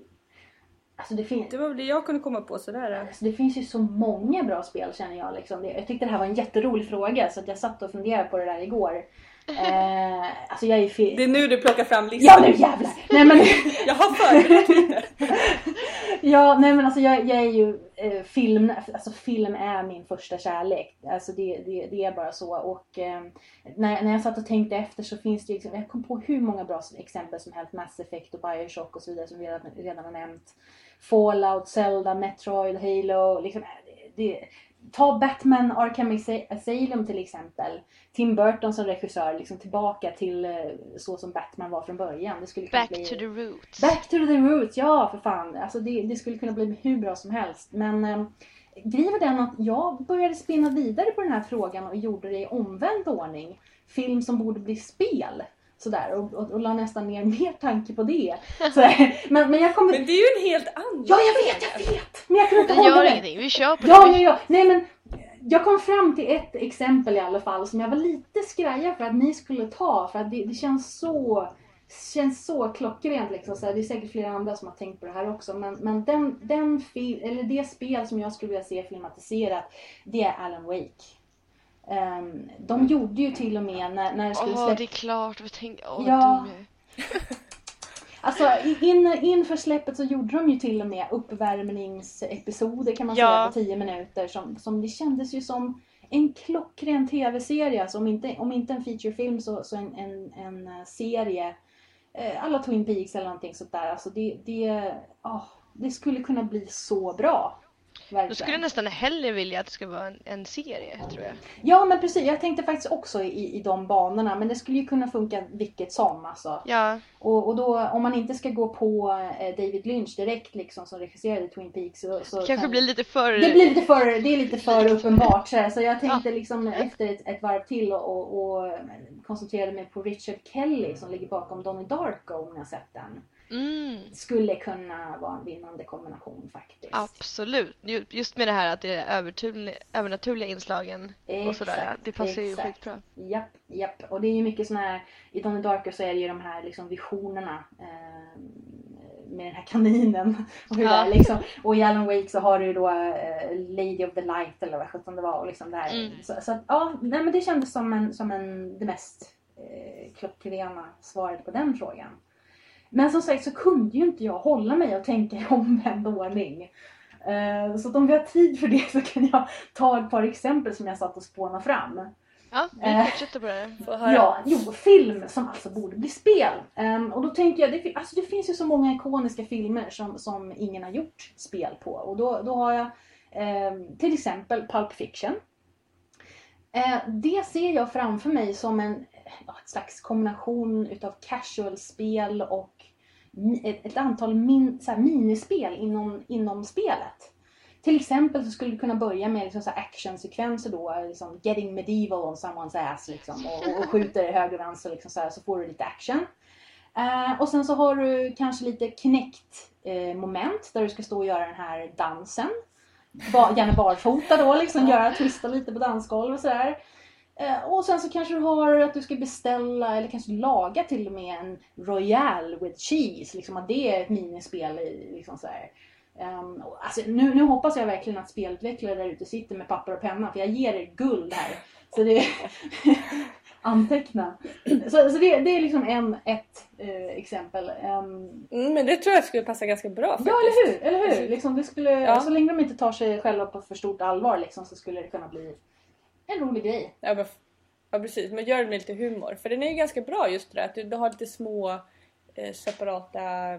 Alltså det, fin- Det var väl det jag kunde komma på sådär. alltså det finns ju så många bra spel känner jag. Liksom. Jag tyckte det här var en jätterolig fråga så att jag satt och funderade på det där igår. Eh, alltså jag är. Fi- Det är nu du plockar fram listan. ja nu jävlar! Nej men... Jag har förberett lite. Ja, nej men alltså jag, jag är ju eh, film, alltså film är min första kärlek. Alltså det, det, det är bara så. Och eh, när, när jag satt och tänkte efter så finns det ju, liksom, jag kom på hur många bra exempel som helst. Mass Effect och Bioshock och så vidare som vi redan, redan har nämnt. Fallout, Zelda, Metroid, Halo. Liksom, det, det, ta Batman Arkham Asylum till exempel. Tim Burton som regissör, liksom tillbaka till eh, så som Batman var från början. Det skulle Back bli... to the roots. Back to the roots, ja för fan. Alltså det, det skulle kunna bli hur bra som helst. Men eh, grejen var den att jag började spinna vidare på den här frågan och gjorde det i omvänd ordning. Film som borde bli spel. Sådär, och, och, och la nästan ner mer tanke på det. Men, men jag kommer... Men det är ju en helt annan Ja, jag vet, jag vet! Men jag kan inte Det hålla gör mig. ingenting, vi kör på Ja, det. ja, ja. Nej, men jag kom fram till ett exempel i alla fall som jag var lite skrajad för att ni skulle ta. För att det, det känns så känns så klockrent liksom. Så här, det är säkert flera andra som har tänkt på det här också. Men, men den, den eller det spel som jag skulle vilja se filmatiserat, det är Alan Wake. Ehm, de gjorde ju till och med när, när det skulle Åh, släppas... det är klart. Vad tänk... Åh, Ja. Alltså in, inför släppet så gjorde de ju till och med uppvärmningsepisoder kan man Ja. säga på 10 minuter. Som, som det kändes ju som en klockren tv-serie, alltså om inte, om inte en featurefilm så, så en, en, en eh, serie. Eh, alla Twin Peaks eller någonting sånt där. Alltså det, det, oh, det skulle kunna bli så bra. Verkligen. Då skulle jag nästan hellre vilja att det ska vara en, en serie, tror jag. Ja men precis, jag tänkte faktiskt också i, i de banorna. Men det skulle ju kunna funka vilket som alltså. Ja, Och, och då om man inte ska gå på eh, David Lynch direkt liksom som regisserade Twin Peaks. Så, så kanske kan- blir lite för... det blir lite för, det är lite för uppenbart så, här. så jag tänkte liksom efter ett, ett varv till och, och, och koncentrerade mig på Richard Kelly som ligger bakom Donnie Darko om ni har sett den. Mm, Skulle kunna vara en vinnande kombination faktiskt. absolut. Ju- Just med det här att det är övernaturliga inslagen och sådär. Exakt, Det passar ju exakt. skitbra. Japp, japp. Och det är ju mycket såna här, i Donnie Darko så är det ju de här liksom visionerna eh, med den här kaninen. Och, hur Ja. det är, liksom. och i Alan Wake så har du ju då eh, Lady of the Light eller vad sjutton det var. Och liksom det här. Mm. Så, så att, ja, nej, men det kändes som, en, som en, det mest eh, klockrena svaret på den frågan. Men som sagt så kunde ju inte jag hålla mig och tänka i omvänd ordning. Eh, Så om vi har tid för det så kan jag ta ett par exempel som jag satt och spåna fram. Ja, vi Eh. fortsätter på det. Ja, jo, film som alltså borde bli spel. Ehm, och då tänker jag, det, alltså det finns ju så många ikoniska filmer som, som ingen har gjort spel på. Och då, då har jag ehm, till exempel Pulp Fiction. Eh, det ser jag framför mig som en ja, ett slags kombination utav casual-spel och ett, antal min, så här, minispel inom, inom spelet. Till exempel så skulle det kunna börja med liksom så actionsekvenser då, liksom getting medieval on someone's ass liksom, och, och skjuter höger och vänster liksom så, här, så får du lite action. Eh, och sen så har du kanske lite knäckt eh, moment där du ska stå och göra den här dansen. Ba, gärna barfota då, liksom göra, twista lite på dansgolv och sådär. Eh, och sen så kanske du har att du ska beställa eller kanske laga till och med en Royal with cheese. Liksom att det är ett minispel. i- Liksom så här. Och alltså, nu, nu hoppas jag verkligen att spelutvecklare där ute sitter med papper och penna för jag ger er guld här. Så det Anteckna. Så, så det, det är liksom en, ett eh, exempel. Mm, men det tror jag skulle passa ganska bra faktiskt. Ja, eller hur? Eller hur? Liksom, det skulle, Ja. Så länge de inte tar sig själva på för stort allvar liksom, så skulle det kunna bli en rolig grej. Ja, men, ja precis, men gör det med lite humor. För den är ju ganska bra just det där att du, du har lite små eh, separata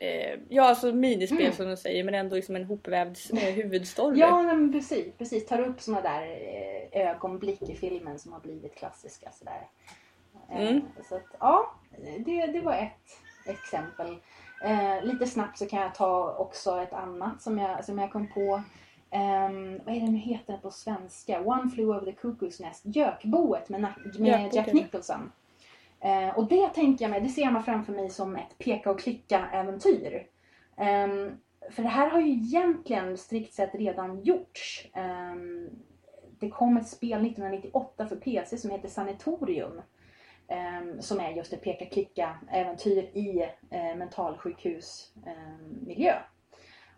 eh, Ja alltså minispel Mm. som de säger men ändå liksom en hopvävd eh, huvudstory. Ja, men precis. precis. Tar upp såna där eh, ögonblick i filmen som har blivit klassiska. Sådär. Eh, Mm. Så att, ja, det, det var ett exempel. Eh, lite snabbt så kan jag ta också ett annat som jag, som jag kom på. Ehm, vad är det nu heter den på svenska? One flew over the cuckoo's nest. Gökboet med, med Jack ja. Nicholson. Eh, och det tänker jag mig, det ser man framför mig som ett peka och klicka äventyr. Ehm, för det här har ju egentligen strikt sett redan gjorts. Ehm, det kom ett spel 1998 för PC som heter Sanatorium. som är just ett peka-klicka-äventyr i eh, mentalsjukhusmiljö.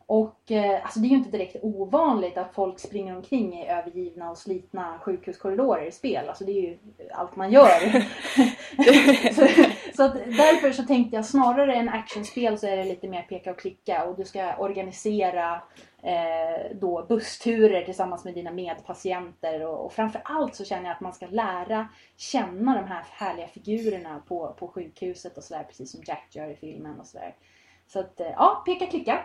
Och eh, alltså det är ju inte direkt ovanligt att folk springer omkring i övergivna och slitna sjukhuskorridorer i spel. Alltså det är ju allt man gör. så så därför så tänkte jag snarare än actionspel så är det lite mer peka och klicka och du ska organisera eh, då bussturer tillsammans med dina medpatienter och, och framför allt så känner jag att man ska lära känna de här härliga figurerna på, på sjukhuset och sådär precis som Jack gör i filmen och sådär. Så att eh, ja, peka klicka.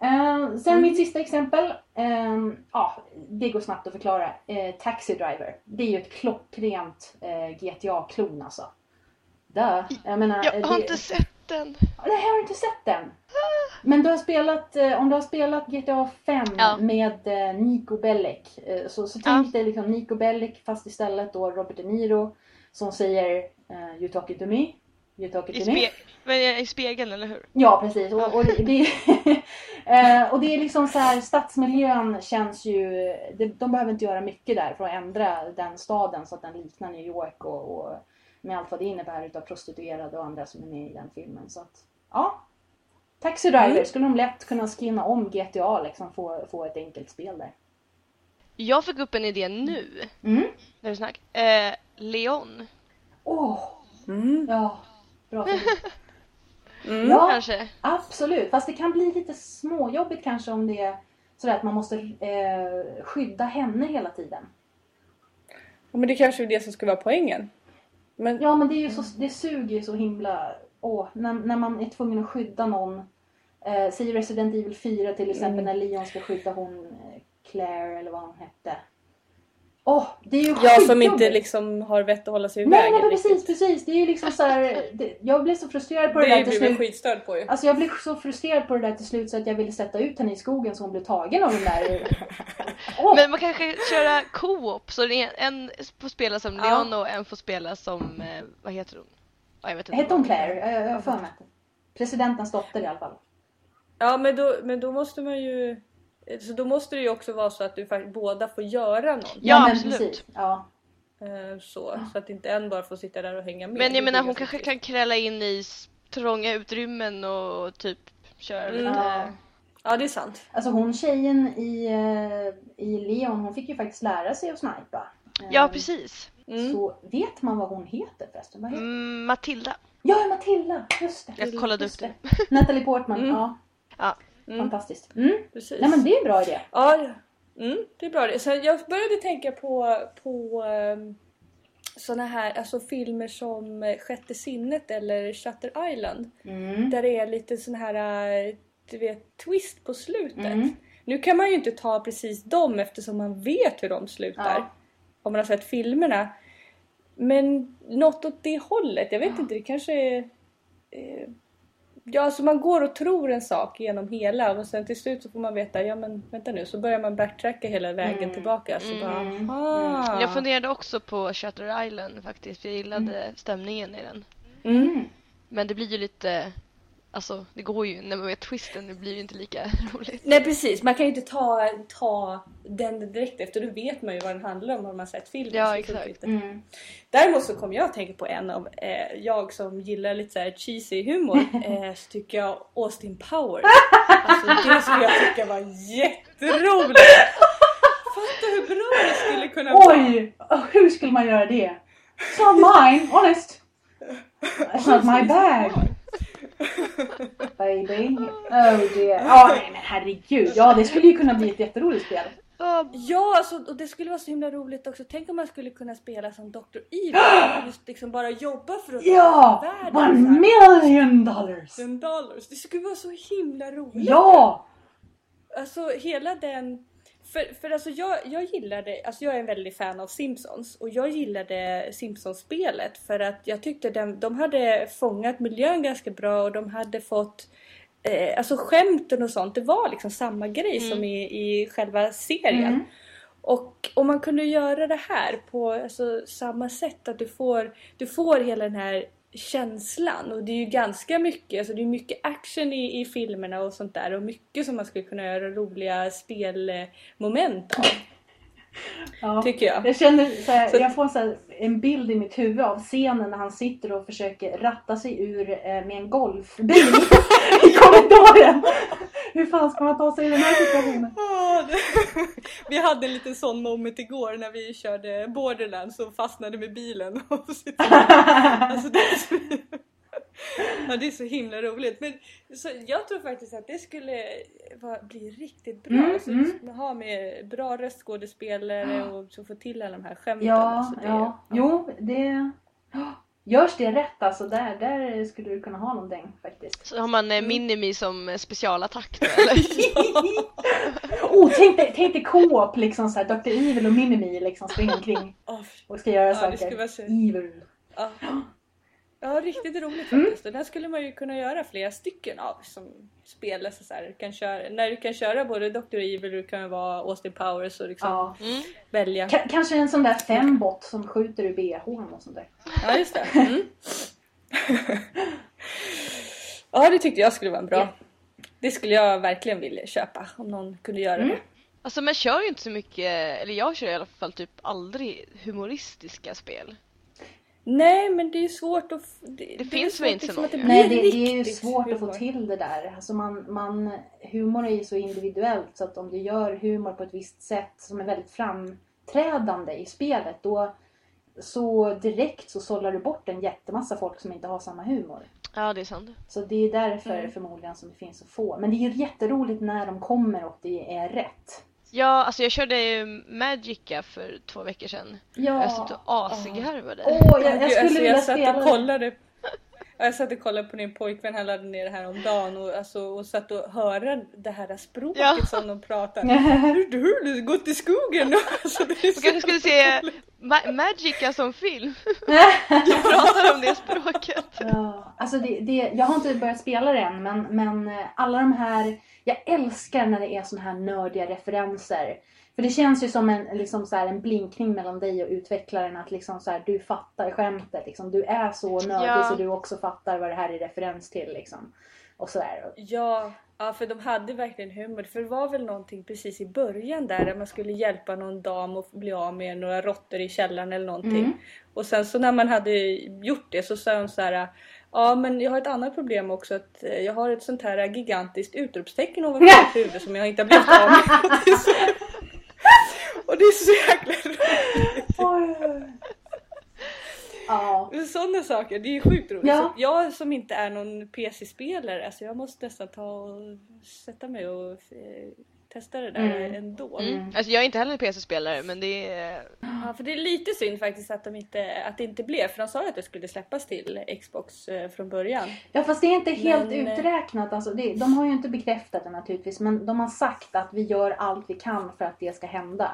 Eh, sen mitt sista exempel. Eh, ja, det går snabbt att förklara. Eh, Taxi Driver. Det är ju ett klockrent eh, GTA-klon alltså. Duh. Jag menar, Jag har det- inte sett den. Nej, jag har inte sett den. Men du har spelat, eh, om du har spelat GTA 5 Ja. med eh, Nico Bellic. eh, Så, så Ja. tänk dig liksom Nico Bellic fast istället då Robert De Niro. Som säger eh, You talking to me? You talking to me? Men i spegeln, eller hur? Ja precis. Och, och, det, det, eh, och det är liksom så här, stadsmiljön känns ju, det, de behöver inte göra mycket där för att ändra den staden så att den liknar New York och, och med allt vad det innebär utav prostituerade och andra som är med i den filmen. Så att, ja. Taxi Driver Mm. skulle de lätt kunna skinna om GTA liksom, få, få ett enkelt spel där. Jag fick upp en idé nu, Mm. när du snack. Eh, Leon, Åh, Mm. ja. Bra. Mm. Ja, kanske? absolut. Fast det kan bli lite småjobbigt kanske om det sådär att man måste eh, skydda henne hela tiden. Ja, Men det kanske är det som skulle vara poängen. Men Ja men det, är ju så, det suger ju så himla... Åh, när, när man är tvungen att skydda någon. Eh, säg Resident Evil 4 till exempel Mm. när Leon ska skydda hon eh, Claire eller vad hon hette. Åh, det är ju jag som inte liksom har vett att hålla sig i Nej, vägen nej men precis, riktigt. precis. Det är ju liksom så här, det, Jag blev så frustrerad på det, Det där till blir väl slut. skitstörd på ju. Alltså jag blev så frustrerad på det där till slut så att jag ville sätta ut henne i skogen så hon blev tagen av den där... Åh! Men man kanske köra co-op så det är en får spela som Ja. Leon och en får spela som, eh, vad heter hon? Ja, jag vet inte. Hette hon Claire? Jag har för mig Presidentens dotter i alla fall. Ja men då, men då måste man ju... Så då måste det ju också vara så att du faktiskt båda får göra någonting. Ja, men absolut. Ja. Eh, Så, så att inte en bara får sitta där och hänga med. Men Det jag menar hon kanske kan kräla in i trånga utrymmen och typ köra Mm. lite... Ja. Ja det är sant. Alltså hon tjejen i, eh, i Leon, hon fick ju faktiskt lära sig att snipa. Eh, Ja, precis. Mm. Så vet man vad hon heter förresten? Vad heter? Mm, Matilda. Ja, Matilda! Just det. Jag kollade Just upp det. Natalie Portman, Mm. ja. Mm. Fantastiskt. Mm. Precis. Nej men det är en bra idé. Ja, ja. mm, det är bra det. Så jag började tänka på, på um, såna här alltså filmer som eh, Sjätte sinnet eller Shutter Island. Mm. Där det är lite sån här eh, du vet, twist på slutet. Mm. Nu kan man ju inte ta precis dem eftersom man vet hur de slutar. Ja. Om man har sett filmerna. Men något åt det hållet. Jag vet inte, det kanske är... Eh, ja, alltså man går och tror en sak genom hela och sen till slut så får man veta, ja men vänta nu, så börjar man backtracka hela vägen Mm. tillbaka. Så Mm. bara, Mm. aha. Jag funderade också på Shutter Island faktiskt, för jag gillade stämningen i den. Mm. Men det blir ju lite, alltså det går ju, när man vet twisten, det blir ju inte lika roligt. Nej precis, man kan ju inte ta, ta den direkt efter, då vet man ju vad den handlar om om man sett filmen. Ja, exakt. Mm. Däremot så kom jag att tänka på en av, eh, jag som gillar lite så cheesy humor, eh, så tycker jag Austin Powers. Alltså det skulle jag tycka var jätteroligt! Fatta hur bra det skulle kunna vara! Oj! Hur skulle man göra det? It's not mine, honest. It's not my bag. Baby. Oh dear. Ja, nej men herregud. Ja, det skulle ju kunna bli ett jätteroligt spel. Ja, Ja, alltså, och det skulle vara så himla roligt också. Tänk om man skulle kunna spela som Dr. Evil just liksom bara jobba för att Ja! världen One million dollars! Dollars. Det skulle vara så himla roligt. Ja! Alltså hela den... För, för alltså jag, jag gillade, alltså jag är en väldig fan av Simpsons och jag gillade Simpsons-spelet för att jag tyckte den, de hade fångat miljön ganska bra och de hade fått eh, Alltså skämten och sånt, det var liksom samma grej Mm. som i, i själva serien. Mm. Och om man kunde göra det här på alltså, samma sätt att du får, du får hela den här känslan och det är ju ganska mycket, alltså det är mycket action i, i filmerna och sånt där och mycket som man skulle kunna göra roliga spelmoment av, Ja. tycker jag. Jag känner så här, Så- jag får så en bild i mitt huvud av scenen när han sitter och försöker ratta sig ur eh, med en golfbil i korridoren. Hur fan ska man ta sig i den här situationen? Ah, det- Vi hade en liten sån moment igår när vi körde Borderlands och fastnade med bilen. Och så- alltså det, är så, ja, det är så himla roligt. Men så jag tror faktiskt att det skulle vara, bli riktigt bra. Mm, alltså, mm. Ha med bra röstskådespelare och så få till alla de här skämten. Ja, alltså det, ja. Jo, det... Görs det rätt alltså, där, där skulle du kunna ha någonting faktiskt. så har man eh, Minimi som eh, specialattack då eller? Oh, tänk dig, tänk dig co-op liksom såhär, Dr. Evil och Minimi liksom springer omkring och ska göra Ja, det saker. skulle vara så- Evil. ja. ja, riktigt roligt Mm. faktiskt. Och den skulle man ju kunna göra flera stycken av som spelar så här. Du kan köra, när du kan köra både Dr. Evil och du kan vara Austin Powers och liksom Ja. Mm. välja. K- kanske en sån där fembot som skjuter ur bhn och sånt där. Ja, just det. Mm. ja, det tyckte jag skulle vara en bra. Ja. Det skulle jag verkligen vilja köpa om någon kunde göra Mm. det. Alltså man kör ju inte så mycket, eller jag kör i alla fall typ aldrig humoristiska spel. Nej, men det är ju svårt att... Det, är finns väl inte så liksom många. Nej, det, det är ju svårt att få humor. till det där. Alltså man, man, humor är ju så individuellt så att om du gör humor på ett visst sätt som är väldigt framträdande i spelet då så direkt så sållar du bort en jättemassa folk som inte har samma humor. Ja, det är sant. Så det är därför Mm. förmodligen som det finns så få. Men det är ju jätteroligt när de kommer och det är rätt. Ja, alltså jag körde ju Magica för två veckor sedan. Ja. Jag satt och asgarvade. Åh, jag, Gud, jag skulle alltså, vilja jag satt spela och det. kollade jag satt och kollade på din pojkvän, han laddade ner det här om dagen och, alltså, och satt och hörde det här språket Ja. som de pratar. Hur du har du gått i skogen? Alltså, Du kanske skulle se Ma- Magica som film. Du pratar om det språket. Ja, alltså det, det, jag har inte börjat spela det än men, men eh, alla de här, jag älskar när det är såna här nördiga referenser. För det känns ju som en, liksom så här, en blinkning mellan dig och utvecklaren att liksom så här, du fattar skämtet. Liksom. Du är så nördig Ja. så du också fattar vad det här är referens till. Liksom. Och sådär. Ja, ja, för de hade verkligen humor. För det var väl någonting precis i början där, där man skulle hjälpa någon dam att bli av med några råttor i källaren eller någonting. Mm. Och sen så när man hade gjort det så sa hon så här. Ja men jag har ett annat problem också att eh, jag har ett sånt här gigantiskt utropstecken ovanför mitt huvud som jag inte har blivit av med. Och det är så, jäkla roligt. Ja. Sådana saker, det är sjukt roligt. Ja. Jag som inte är någon PC-spelare, alltså jag måste nästan ta och sätta mig och eh, testa det där Mm. ändå. Mm. Alltså jag är inte heller en PC-spelare men det är... Ja, för det är lite synd faktiskt att, de inte, att det inte blev, för de sa ju att det skulle släppas till Xbox eh, från början. Ja fast det är inte helt Men, eh, uträknat. Alltså, det, de har ju inte bekräftat det naturligtvis. Men de har sagt att vi gör allt vi kan för att det ska hända.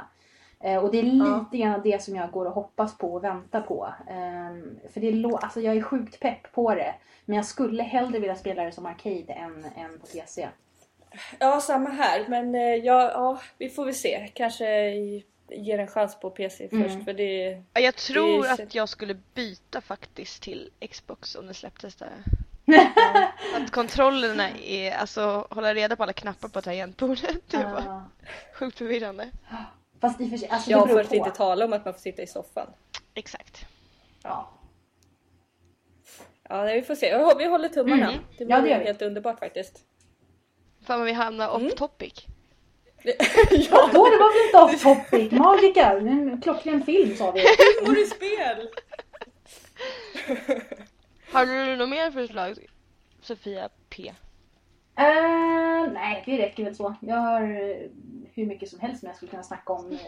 Eh, och det är lite Ja. grann det som jag går och hoppas på och väntar på. Ehm, för det är alltså, jag är sjukt pepp på det. Men jag skulle hellre vilja spela det som arcade än, än på PC. Ja, samma här. Men eh, ja, ja, vi får väl se. Kanske ger en chans på PC Mm. först. För det, Ja, Jag tror Det är att jag skulle byta faktiskt till Xbox om det släpptes där. Att kontrollerna är, alltså hålla reda på alla knappar på tangentbordet. Det var Ah. sjukt förvirrande. Fast i och för sig, alltså, ja, det för beror att på. inte tala om att man får sitta i soffan. Exakt. Ja. Ja, vi får se. Vi håller tummarna. Mm. Det Ja, var det gör vi. helt underbart faktiskt. Fan vad vi hamnar off Mm. topic. ja, Då det var väl inte off topic? Magica, en klockren film sa vi. humor i spel! Har du något mer förslag Sofia P? Eh, nej, det räcker väl så. Jag har eh, hur mycket som helst som jag skulle kunna snacka om eh,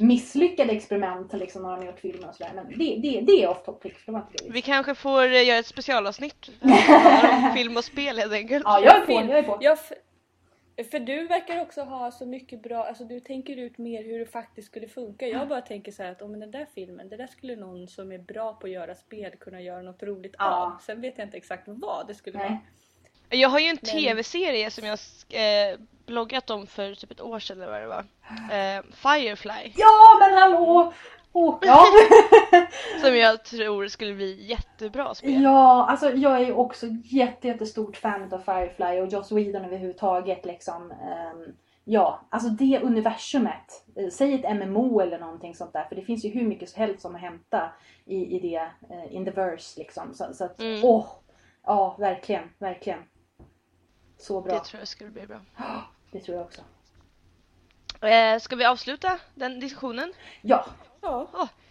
misslyckade experiment liksom, när de har gjort filmer och sådär. Men det, det, det är off topic, för det var inte det. Vi kanske får eh, göra ett specialavsnitt om film och spel helt enkelt. Ja, jag är på, jag är på. Ja, för, du verkar också ha så mycket bra, alltså du tänker ut mer hur det faktiskt skulle funka. Jag bara tänker så här att om den där filmen, det där skulle någon som är bra på att göra spel kunna göra något roligt Ja. av. Sen vet jag inte exakt vad det skulle Nej. vara. Jag har ju en Men- tv-serie som jag eh, bloggat om för typ ett år sedan eller vad det var. Eh, Firefly. Ja, men hallå! Oh, ja. Som jag tror skulle bli jättebra spel. ja, alltså jag är ju också jätte, jättestort fan av Firefly och Joss Whedon överhuvudtaget liksom. Ehm, ja, alltså det universumet. Eh, Säg ett MMO eller någonting sånt där. För det finns ju hur mycket som helst som att hämta i, i det, eh, in the verse liksom. Så, så att, Mm. åh! Ja, verkligen, verkligen. Så bra. Det tror jag skulle bli bra. Det tror jag också. Eh, ska vi avsluta den diskussionen? Ja, Ja,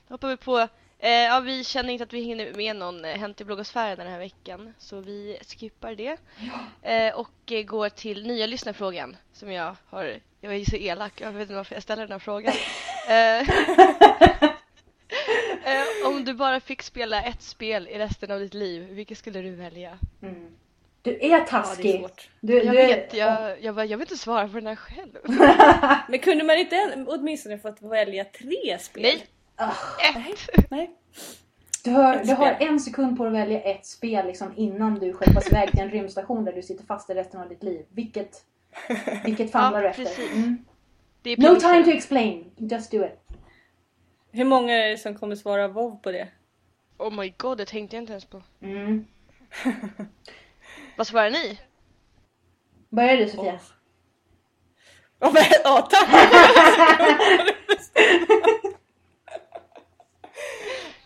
då hoppar vi på. Eh, ja, vi känner inte att vi hinner med någon eh, Hänt i bloggosfären den här veckan. Så vi skippar det. Eh, och går till nya lyssnarfrågan. Som jag har, jag är så elak, jag vet inte varför jag ställer den här frågan. Om du bara fick spela ett spel i resten av ditt liv, vilket skulle du välja? mm. Du är ja det är taskig. du, Jag du är- vet, jag, jag, bara, jag vill inte svara på den här själv. Men kunde man inte åtminstone fått välja tre spel? Nej, Ah. ett! Nej. Du har, Ett du har en sekund på dig att välja ett spel liksom, innan du skeppas iväg till en rymdstation där du sitter fast i resten av ditt liv. Vilket, vilket famlar Ja, du efter? precis. Mm. Det är No time to explain, just do it. Hur många är det som kommer svara WoW på det? Oh my god, det tänkte jag inte ens på. Mm. Vad svarar ni? Börjar du Sofia? Ja, men, ja tack!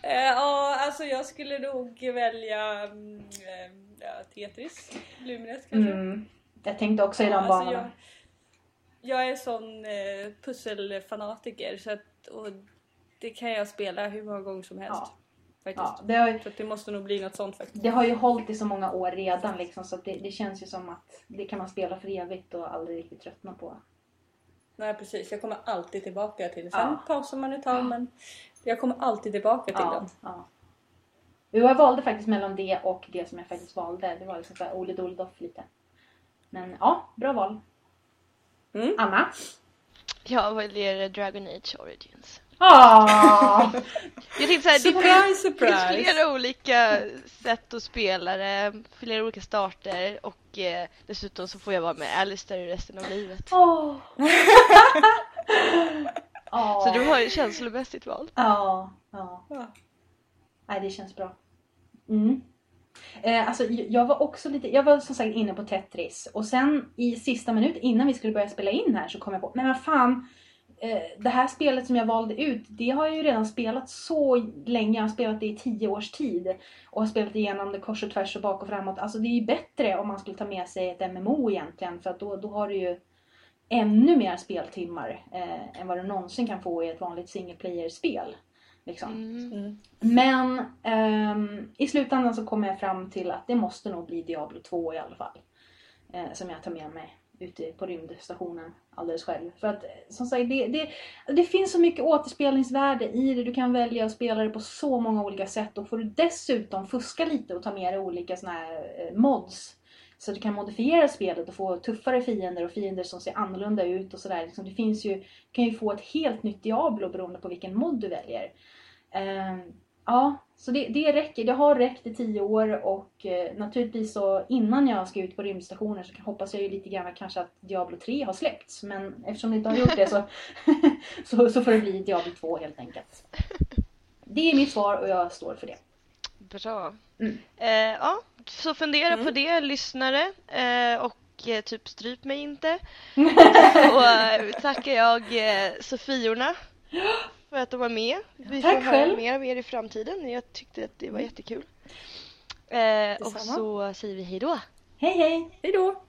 Eh, Ja, alltså jag skulle nog välja eh, ja, Tetris, Lumines kanske. Mm. Jag tänkte också i de alltså banorna. jag, jag är sån eh, pusselfanatiker så att, och det kan jag spela hur många gånger som helst. Ja. Faktiskt. Ja, det, har, Så det måste nog bli något sånt faktiskt. det har ju hållit i så många år redan liksom, så att det, det känns ju som att det kan man spela för evigt och aldrig riktigt tröttna på. Nej precis, jag kommer alltid tillbaka till det. Sen Ja. pausar man ett tag men jag kommer alltid tillbaka till Ja, den. ja. Jo, Jag valde faktiskt mellan det och det som jag faktiskt valde. Det var liksom såhär Ole Doledoff lite. Men ja, bra val. Mm. Anna? Jag väljer Dragon Age Origins. Ah! Jag tänkte såhär, det Surprise, finns surprise! flera olika sätt att spela det, flera olika starter och eh, dessutom så får jag vara med Alistair resten av livet. Åh! Åh. Så du har ju känslomässigt val. Ja, ja. Ja. Nej, det känns bra. Mm. Eh, alltså, jag var också lite, jag var som sagt inne på Tetris och sen i sista minut innan vi skulle börja spela in här så kom jag på, men vad fan, det här spelet som jag valde ut, det har jag ju redan spelat så länge, jag har spelat det i tio års tid och har spelat igenom det kors och tvärs och bak och framåt. Alltså det är ju bättre om man skulle ta med sig ett MMO egentligen för att då, då har du ju ännu mer speltimmar eh, än vad du någonsin kan få i ett vanligt single player-spel. Liksom. Mm. Mm. Men ehm, i slutändan så kommer jag fram till att det måste nog bli Diablo 2 i alla fall. Eh, som jag tar med mig ute på rymdstationen alldeles själv. För att eh, som sagt, det, det, det finns så mycket återspelningsvärde i det. Du kan välja att spela det på så många olika sätt. Och får du dessutom fuska lite och ta med dig olika såna här eh, mods. Så att du kan modifiera spelet och få tuffare fiender och fiender som ser annorlunda ut och sådär. Liksom, det finns ju, du kan ju få ett helt nytt Diablo beroende på vilken mod du väljer. Ehm, ja, så det, det räcker. Det har räckt i tio år och eh, naturligtvis så innan jag ska ut på rymdstationer så hoppas jag ju lite grann kanske att Diablo 3 har släppts. Men eftersom det inte har gjort det så, så, så får det bli Diablo 2 helt enkelt. Det är mitt svar och jag står för det. Bra. Mm. Eh, ja, så fundera Mm. på det lyssnare eh, och eh, typ stryp mig inte. och eh, tackar jag Sofiorna för att de var med. Vi Tack får höra själv. mer av er i framtiden. Jag tyckte att det var jättekul. Eh, och så säger vi hej då. Hej hej! Hej då!